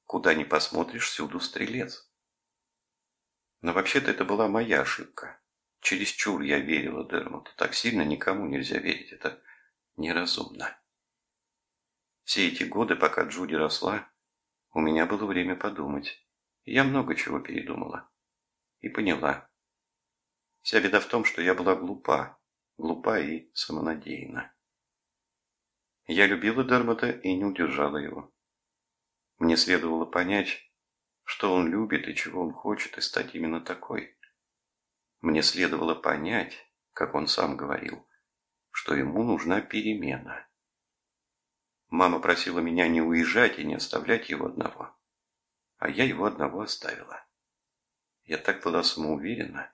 Куда ни посмотришь, всюду стрелец. Но вообще-то это была моя ошибка. Чересчур я верила Дермоту. Так сильно никому нельзя верить. Это неразумно. Все эти годы, пока Джуди росла, у меня было время подумать. Я много чего передумала. И поняла. Вся беда в том, что я была глупа. Глупа и самонадеянна. Я любила Дермота и не удержала его. Мне следовало понять, что он любит и чего он хочет, и стать именно такой. Мне следовало понять, как он сам говорил, что ему нужна перемена. Мама просила меня не уезжать и не оставлять его одного. А я его одного оставила. Я так была самоуверена.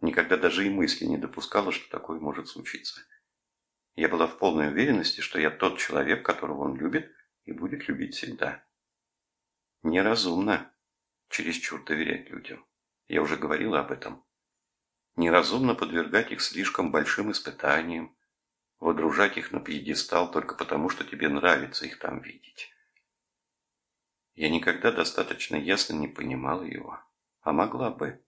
Никогда даже и мысли не допускала, что такое может случиться. Я была в полной уверенности, что я тот человек, которого он любит и будет любить всегда. Неразумно чересчур доверять людям. Я уже говорила об этом. Неразумно подвергать их слишком большим испытаниям, водружать их на пьедестал только потому, что тебе нравится их там видеть. Я никогда достаточно ясно не понимала его, а могла бы,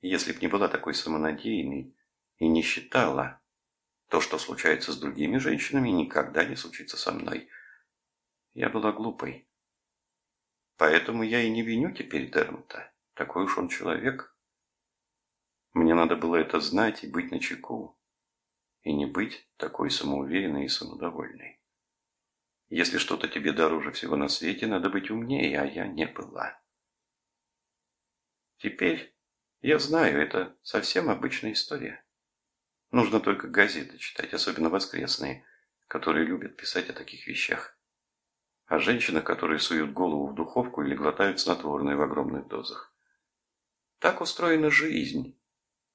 если б не была такой самонадеянной и не считала, то, что случается с другими женщинами, никогда не случится со мной. Я была глупой. Поэтому я и не виню теперь Дермата. Такой уж он человек. Мне надо было это знать и быть начеку и не быть такой самоуверенной и самодовольной. Если что-то тебе дороже всего на свете, надо быть умнее, а я не была. Теперь я знаю, это совсем обычная история. Нужно только газеты читать, особенно воскресные, которые любят писать о таких вещах. о женщинах, которые суют голову в духовку или глотают снотворное в огромных дозах. Так устроена жизнь.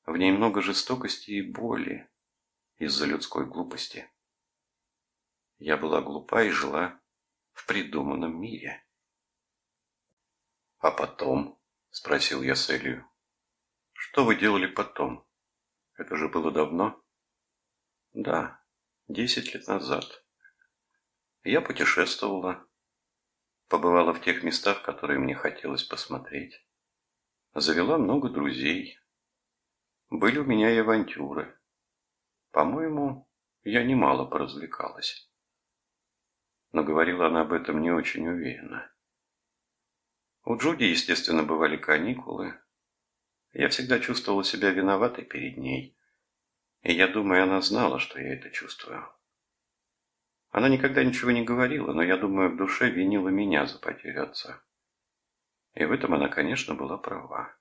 В ней много жестокости и боли из-за людской глупости. Я была глупа и жила в придуманном мире. «А потом?» – спросил я Селию. «Что вы делали потом? Это же было давно?» «Да, десять лет назад. Я путешествовала, побывала в тех местах, которые мне хотелось посмотреть. Завела много друзей. Были у меня и авантюры. По-моему, я немало поразвлекалась. Но говорила она об этом не очень уверенно. У Джуди, естественно, бывали каникулы. Я всегда чувствовала себя виноватой перед ней. И я думаю, она знала, что я это чувствую. Она никогда ничего не говорила, но я думаю, в душе винила меня за потерю отца. И в этом она, конечно, была права.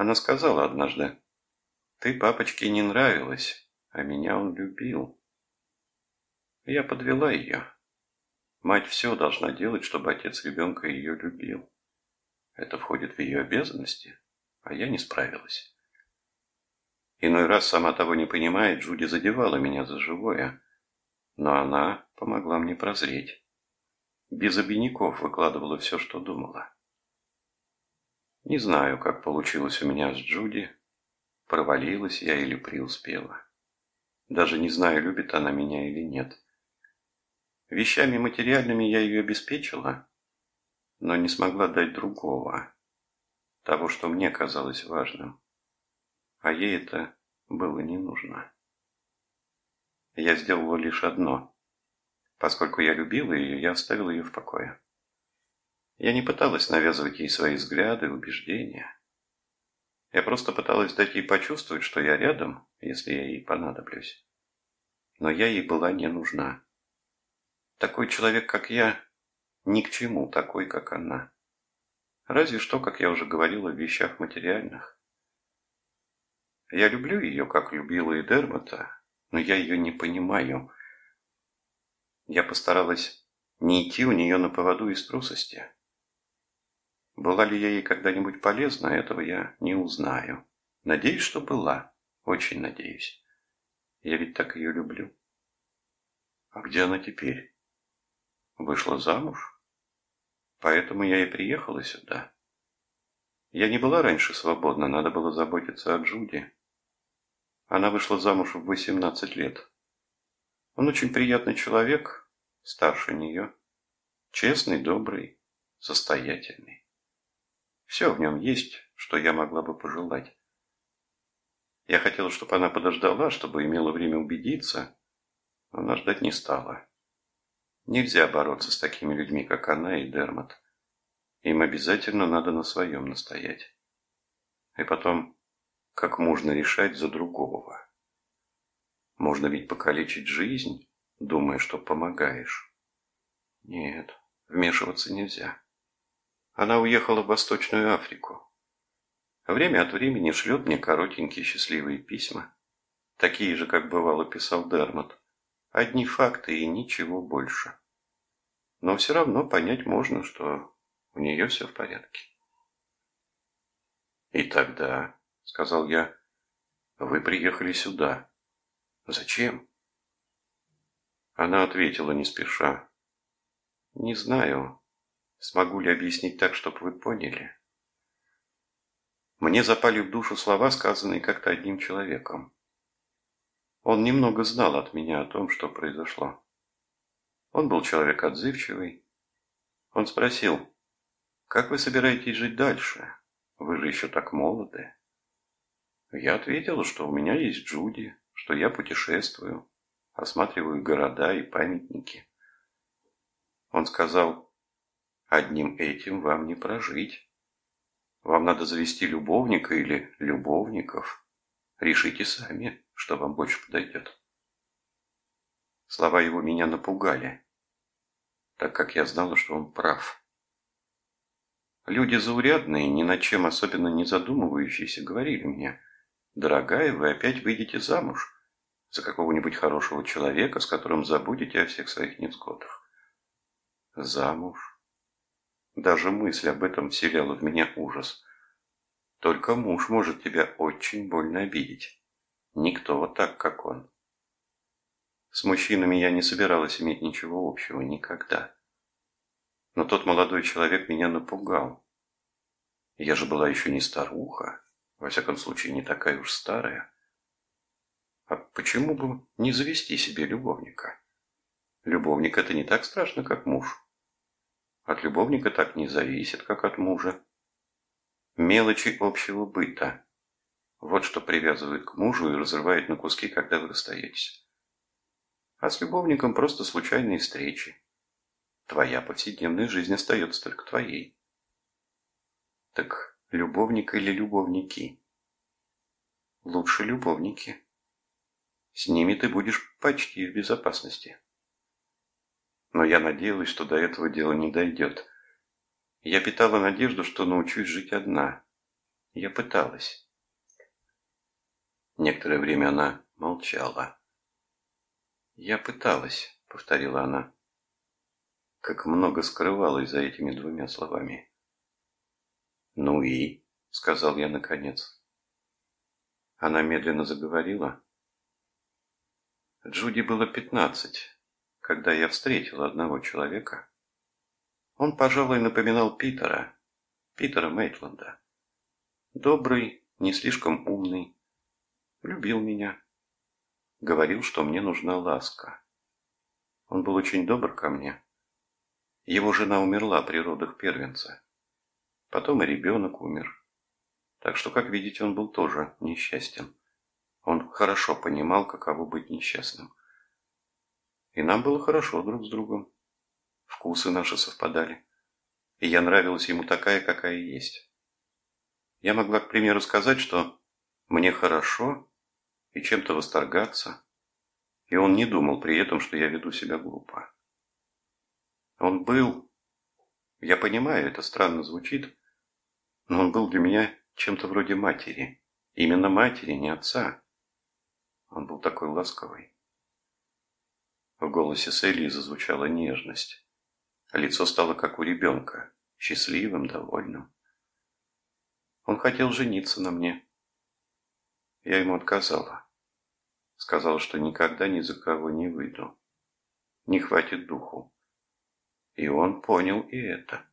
Она сказала однажды, «Ты папочке не нравилась, а меня он любил». Я подвела ее. Мать все должна делать, чтобы отец ребенка ее любил. Это входит в ее обязанности, а я не справилась. Иной раз, сама того не понимая, Джуди задевала меня за живое, но она помогла мне прозреть. Без обиняков выкладывала все, что думала. Не знаю, как получилось у меня с Джуди, провалилась я или преуспела. Даже не знаю, любит она меня или нет. Вещами материальными я ее обеспечила, но не смогла дать другого, того, что мне казалось важным. А ей это было не нужно. Я сделала лишь одно. Поскольку я любила ее, я оставила ее в покое. Я не пыталась навязывать ей свои взгляды, убеждения. Я просто пыталась дать ей почувствовать, что я рядом, если я ей понадоблюсь. Но я ей была не нужна. Такой человек, как я, ни к чему такой, как она. Разве что, как я уже говорила, в вещах материальных. Я люблю ее, как любила и Дермота, но я ее не понимаю. Я постаралась не идти у нее на поводу из трусости. Была ли я ей когда-нибудь полезна, этого я не узнаю. Надеюсь, что была. Очень надеюсь. Я ведь так ее люблю. А где она теперь? Вышла замуж? Поэтому я и приехала сюда. Я не была раньше свободна, надо было заботиться о Джуди. Она вышла замуж в 18 лет. Он очень приятный человек, старше нее. Честный, добрый, состоятельный. Все в нем есть, что я могла бы пожелать. Я хотела, чтобы она подождала, чтобы имела время убедиться, но она ждать не стала. Нельзя бороться с такими людьми, как она и Дермат. Им обязательно надо на своем настоять. И потом, как можно решать за другого? Можно ведь покалечить жизнь, думая, что помогаешь. Нет, вмешиваться нельзя. Она уехала в Восточную Африку. Время от времени шлет мне коротенькие счастливые письма. Такие же, как бывало писал Дермат. Одни факты и ничего больше. Но все равно понять можно, что у нее все в порядке. «И тогда», — сказал я, — «вы приехали сюда. Зачем?» Она ответила не спеша. «Не знаю, смогу ли объяснить так, чтобы вы поняли». Мне запали в душу слова, сказанные как-то одним человеком. Он немного знал от меня о том, что произошло. Он был человек отзывчивый. Он спросил, «Как вы собираетесь жить дальше? Вы же еще так молоды». Я ответила, что у меня есть Джуди, что я путешествую, осматриваю города и памятники. Он сказал, «Одним этим вам не прожить. Вам надо завести любовника или любовников. Решите сами, что вам больше подойдет». Слова его меня напугали, так как я знала, что он прав. Люди заурядные, ни над чем особенно не задумывающиеся, говорили мне, «Дорогая, вы опять выйдете замуж за какого-нибудь хорошего человека, с которым забудете о всех своих невзгодах». Замуж. Даже мысль об этом вселяла в меня ужас. Только муж может тебя очень больно обидеть. Никто вот так, как он. С мужчинами я не собиралась иметь ничего общего никогда. Но тот молодой человек меня напугал. Я же была еще не старуха, во всяком случае не такая уж старая. А почему бы не завести себе любовника? Любовник это не так страшно, как муж. От любовника так не зависит, как от мужа. Мелочи общего быта. Вот что привязывает к мужу и разрывает на куски, когда вы расстаетесь. А с любовником просто случайные встречи. Твоя повседневная жизнь остается только твоей. Так любовник или любовники? Лучше любовники. С ними ты будешь почти в безопасности. Но я надеялась, что до этого дела не дойдет. Я питала надежду, что научусь жить одна. Я пыталась. Некоторое время она молчала. «Я пыталась», — повторила она. Как много скрывалось за этими двумя словами. «Ну и?» — сказал я наконец. Она медленно заговорила. Джуди было пятнадцать, когда я встретила одного человека. Он, пожалуй, напоминал Питера, Питера Мейтланда. Добрый, не слишком умный, любил меня. Говорил, что мне нужна ласка. Он был очень добр ко мне. Его жена умерла при родах первенца. Потом и ребенок умер. Так что, как видите, он был тоже несчастен. Он хорошо понимал, каково быть несчастным. И нам было хорошо друг с другом. Вкусы наши совпадали. И я нравилась ему такая, какая есть. Я могла, к примеру, сказать, что мне хорошо и чем-то восторгаться. И он не думал при этом, что я веду себя глупо. Он был... Я понимаю, это странно звучит, но он был для меня чем-то вроде матери. Именно матери, не отца. Он был такой ласковый. В голосе Селии зазвучала нежность. Лицо стало как у ребенка, счастливым, довольным. Он хотел жениться на мне. Я ему отказала. Сказала, что никогда ни за кого не выйду. Не хватит духу. И он понял и это.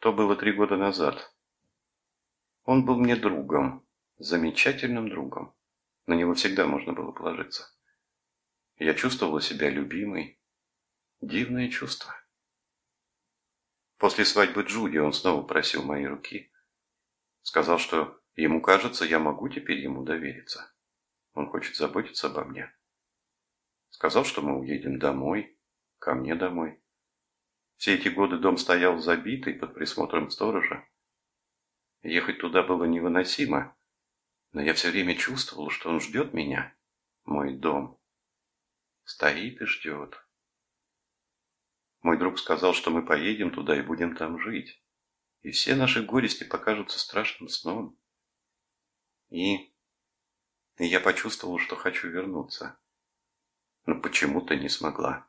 То было три года назад. Он был мне другом, замечательным другом. На него всегда можно было положиться. Я чувствовала себя любимой. Дивное чувство. После свадьбы Джуди он снова просил моей руки. Сказал, что ему кажется, я могу теперь ему довериться. Он хочет заботиться обо мне. Сказал, что мы уедем домой, ко мне домой. Все эти годы дом стоял забитый под присмотром сторожа. Ехать туда было невыносимо, но я все время чувствовал, что он ждет меня, мой дом. Стоит и ждет. Мой друг сказал, что мы поедем туда и будем там жить. И все наши горести покажутся страшным сном. И... и я почувствовал, что хочу вернуться. Но почему-то не смогла.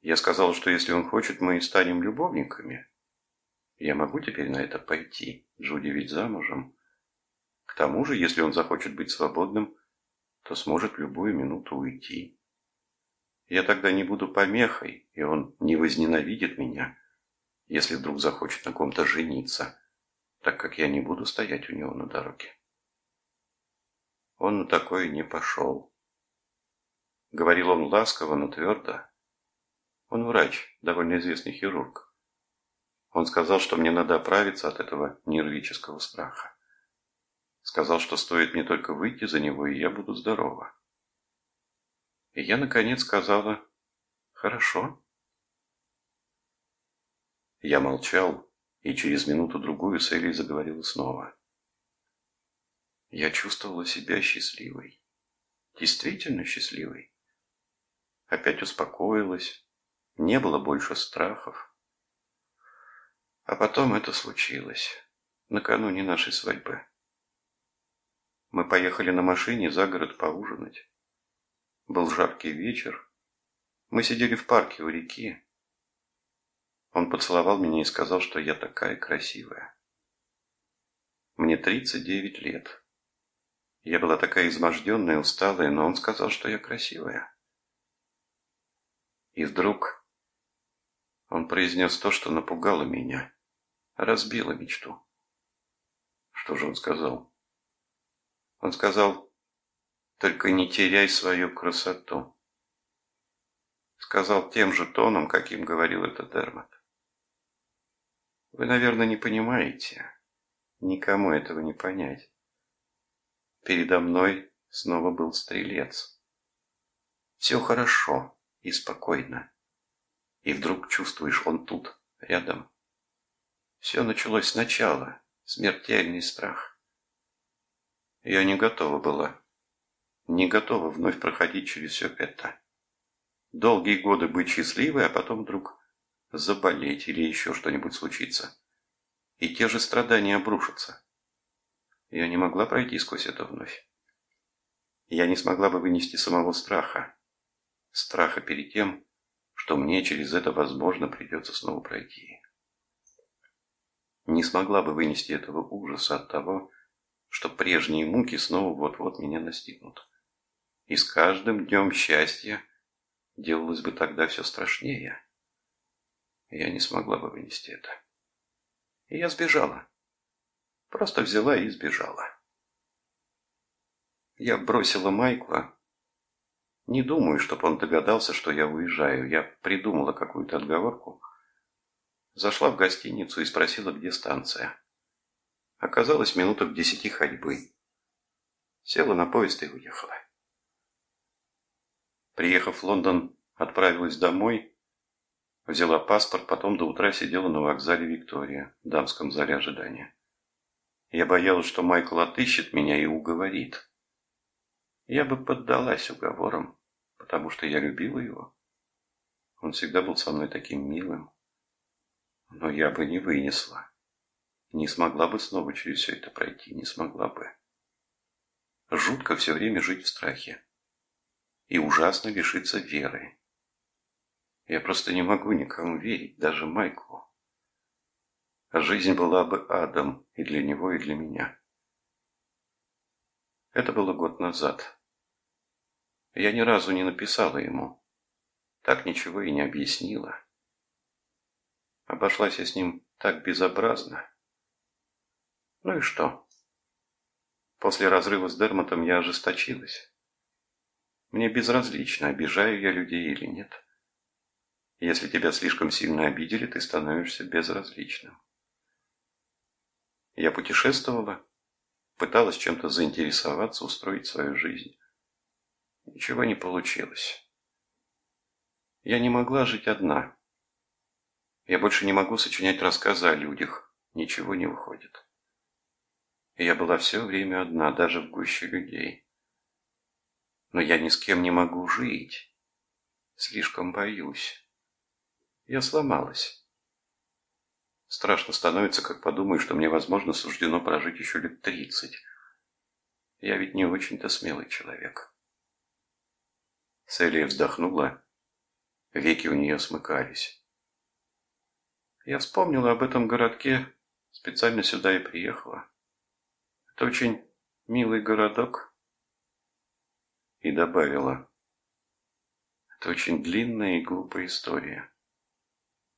Я сказал, что если он хочет, мы станем любовниками. Я могу теперь на это пойти. Джуди ведь замужем. К тому же, если он захочет быть свободным, то сможет в любую минуту уйти. Я тогда не буду помехой, и он не возненавидит меня, если вдруг захочет на ком-то жениться, так как я не буду стоять у него на дороге. Он на такое не пошел. Говорил он ласково, но твердо. Он врач, довольно известный хирург. Он сказал, что мне надо оправиться от этого нервического страха. Сказал, что стоит мне только выйти за него, и я буду здорова. И я, наконец, сказала «Хорошо». Я молчал, и через минуту-другую Селли заговорила снова. Я чувствовала себя счастливой. Действительно счастливой. Опять успокоилась. Не было больше страхов. А потом это случилось. Накануне нашей свадьбы. Мы поехали на машине за город поужинать. Был жаркий вечер. Мы сидели в парке у реки. Он поцеловал меня и сказал, что я такая красивая. Мне 39 лет. Я была такая изможденная, усталая, но он сказал, что я красивая. И вдруг он произнес то, что напугало меня, разбило мечту. Что же он сказал? Он сказал, только не теряй свою красоту. Сказал тем же тоном, каким говорил это Дермат. Вы, наверное, не понимаете. Никому этого не понять. Передо мной снова был стрелец. Все хорошо и спокойно. И вдруг чувствуешь, он тут, рядом. Все началось сначала, смертельный страх. Я не готова была. Не готова вновь проходить через все это. Долгие годы быть счастливой, а потом вдруг заболеть или еще что-нибудь случится. И те же страдания обрушатся. Я не могла пройти сквозь это вновь. Я не смогла бы вынести самого страха. Страха перед тем, что мне через это, возможно, придется снова пройти. Не смогла бы вынести этого ужаса от того, что прежние муки снова вот-вот меня настигнут. И с каждым днем счастья делалось бы тогда все страшнее. Я не смогла бы вынести это. И я сбежала. Просто взяла и сбежала. Я бросила Майкла. Не думаю, чтобы он догадался, что я уезжаю. Я придумала какую-то отговорку. Зашла в гостиницу и спросила, где станция. Оказалось, минутах десяти ходьбы. Села на поезд и уехала. Приехав в Лондон, отправилась домой, взяла паспорт, потом до утра сидела на вокзале Виктория, в дамском зале ожидания. Я боялась, что Майкл отыщет меня и уговорит. Я бы поддалась уговорам, потому что я любила его. Он всегда был со мной таким милым. Но я бы не вынесла. Не смогла бы снова через все это пройти, не смогла бы. Жутко все время жить в страхе и ужасно лишиться веры. Я просто не могу никому верить, даже Майклу. А жизнь была бы адом и для него, и для меня. Это было год назад. Я ни разу не написала ему. Так ничего и не объяснила. Обошлась я с ним так безобразно. Ну и что? После разрыва с Дермотом я ожесточилась. Мне безразлично, обижаю я людей или нет. Если тебя слишком сильно обидели, ты становишься безразличным. Я путешествовала, пыталась чем-то заинтересоваться, устроить свою жизнь. Ничего не получилось. Я не могла жить одна. Я больше не могу сочинять рассказы о людях. Ничего не выходит. Я была все время одна, даже в гуще людей. Но я ни с кем не могу жить. Слишком боюсь. Я сломалась. Страшно становится, как подумаю, что мне, возможно, суждено прожить еще лет тридцать. Я ведь не очень-то смелый человек. Селия вздохнула. Веки у нее смыкались. Я вспомнила об этом городке, специально сюда и приехала. Это очень милый городок и добавила. Это очень длинная и глупая история.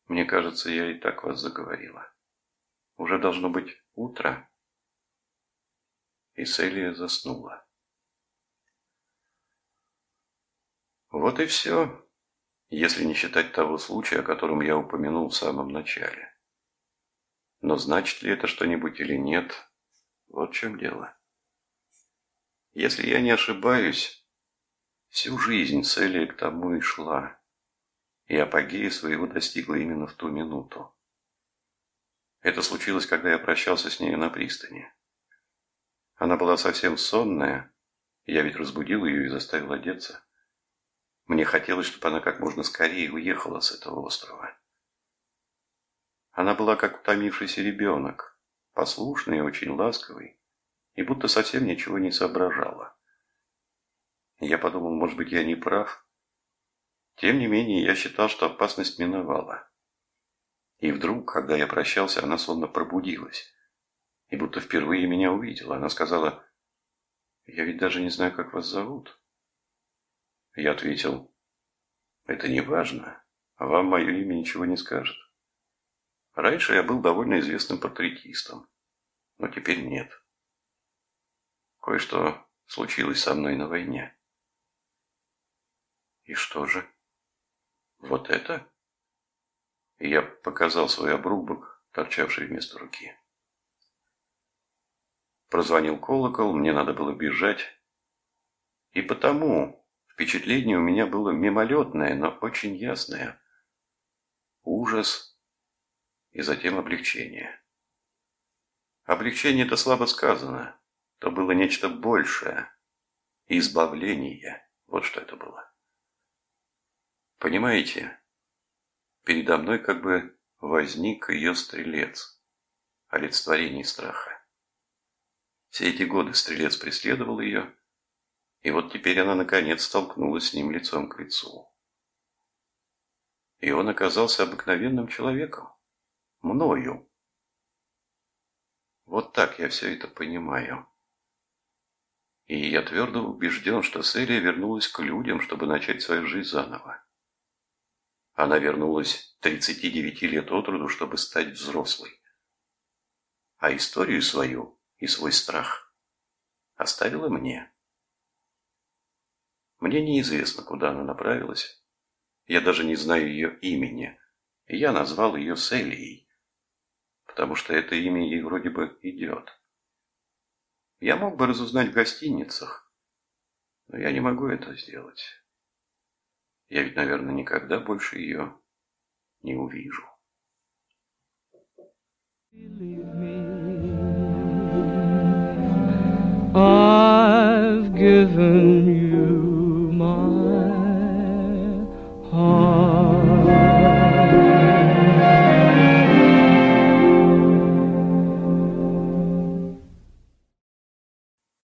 Мне кажется, я и так вас заговорила. Уже должно быть утро. И Селия заснула. Вот и все, если не считать того случая, о котором я упомянул в самом начале. Но значит ли это что-нибудь или нет, вот в чем дело. Если я не ошибаюсь, Всю жизнь Селия к тому и шла, и апогея своего достигла именно в ту минуту. Это случилось, когда я прощался с ней на пристани. Она была совсем сонная, я ведь разбудил ее и заставил одеться. Мне хотелось, чтобы она как можно скорее уехала с этого острова. Она была как утомившийся ребенок, послушный и очень ласковый, и будто совсем ничего не соображала. Я подумал, может быть, я не прав. Тем не менее, я считал, что опасность миновала. И вдруг, когда я прощался, она сонно пробудилась. И будто впервые меня увидела. Она сказала, «Я ведь даже не знаю, как вас зовут». Я ответил, «Это не важно. Вам мое имя ничего не скажет. Раньше я был довольно известным портретистом, но теперь нет. Кое-что случилось со мной на войне». «И что же?» «Вот это?» И я показал свой обрубок, торчавший вместо руки. Прозвонил колокол, мне надо было бежать. И потому впечатление у меня было мимолетное, но очень ясное. Ужас и затем облегчение. Облегчение это слабо сказано. То было нечто большее. Избавление. Вот что это было. Понимаете, передо мной как бы возник ее стрелец, олицетворение страха. Все эти годы стрелец преследовал ее, и вот теперь она наконец столкнулась с ним лицом к лицу. И он оказался обыкновенным человеком. Мною. Вот так я все это понимаю. И я твердо убежден, что Селия вернулась к людям, чтобы начать свою жизнь заново. Она вернулась 39 лет от роду, чтобы стать взрослой. А историю свою и свой страх оставила мне. Мне неизвестно, куда она направилась. Я даже не знаю ее имени. Я назвал ее Селией, потому что это имя ей вроде бы идет. Я мог бы разузнать в гостиницах, но я не могу это сделать. Я ведь, наверное, никогда больше ее не увижу. I've given you my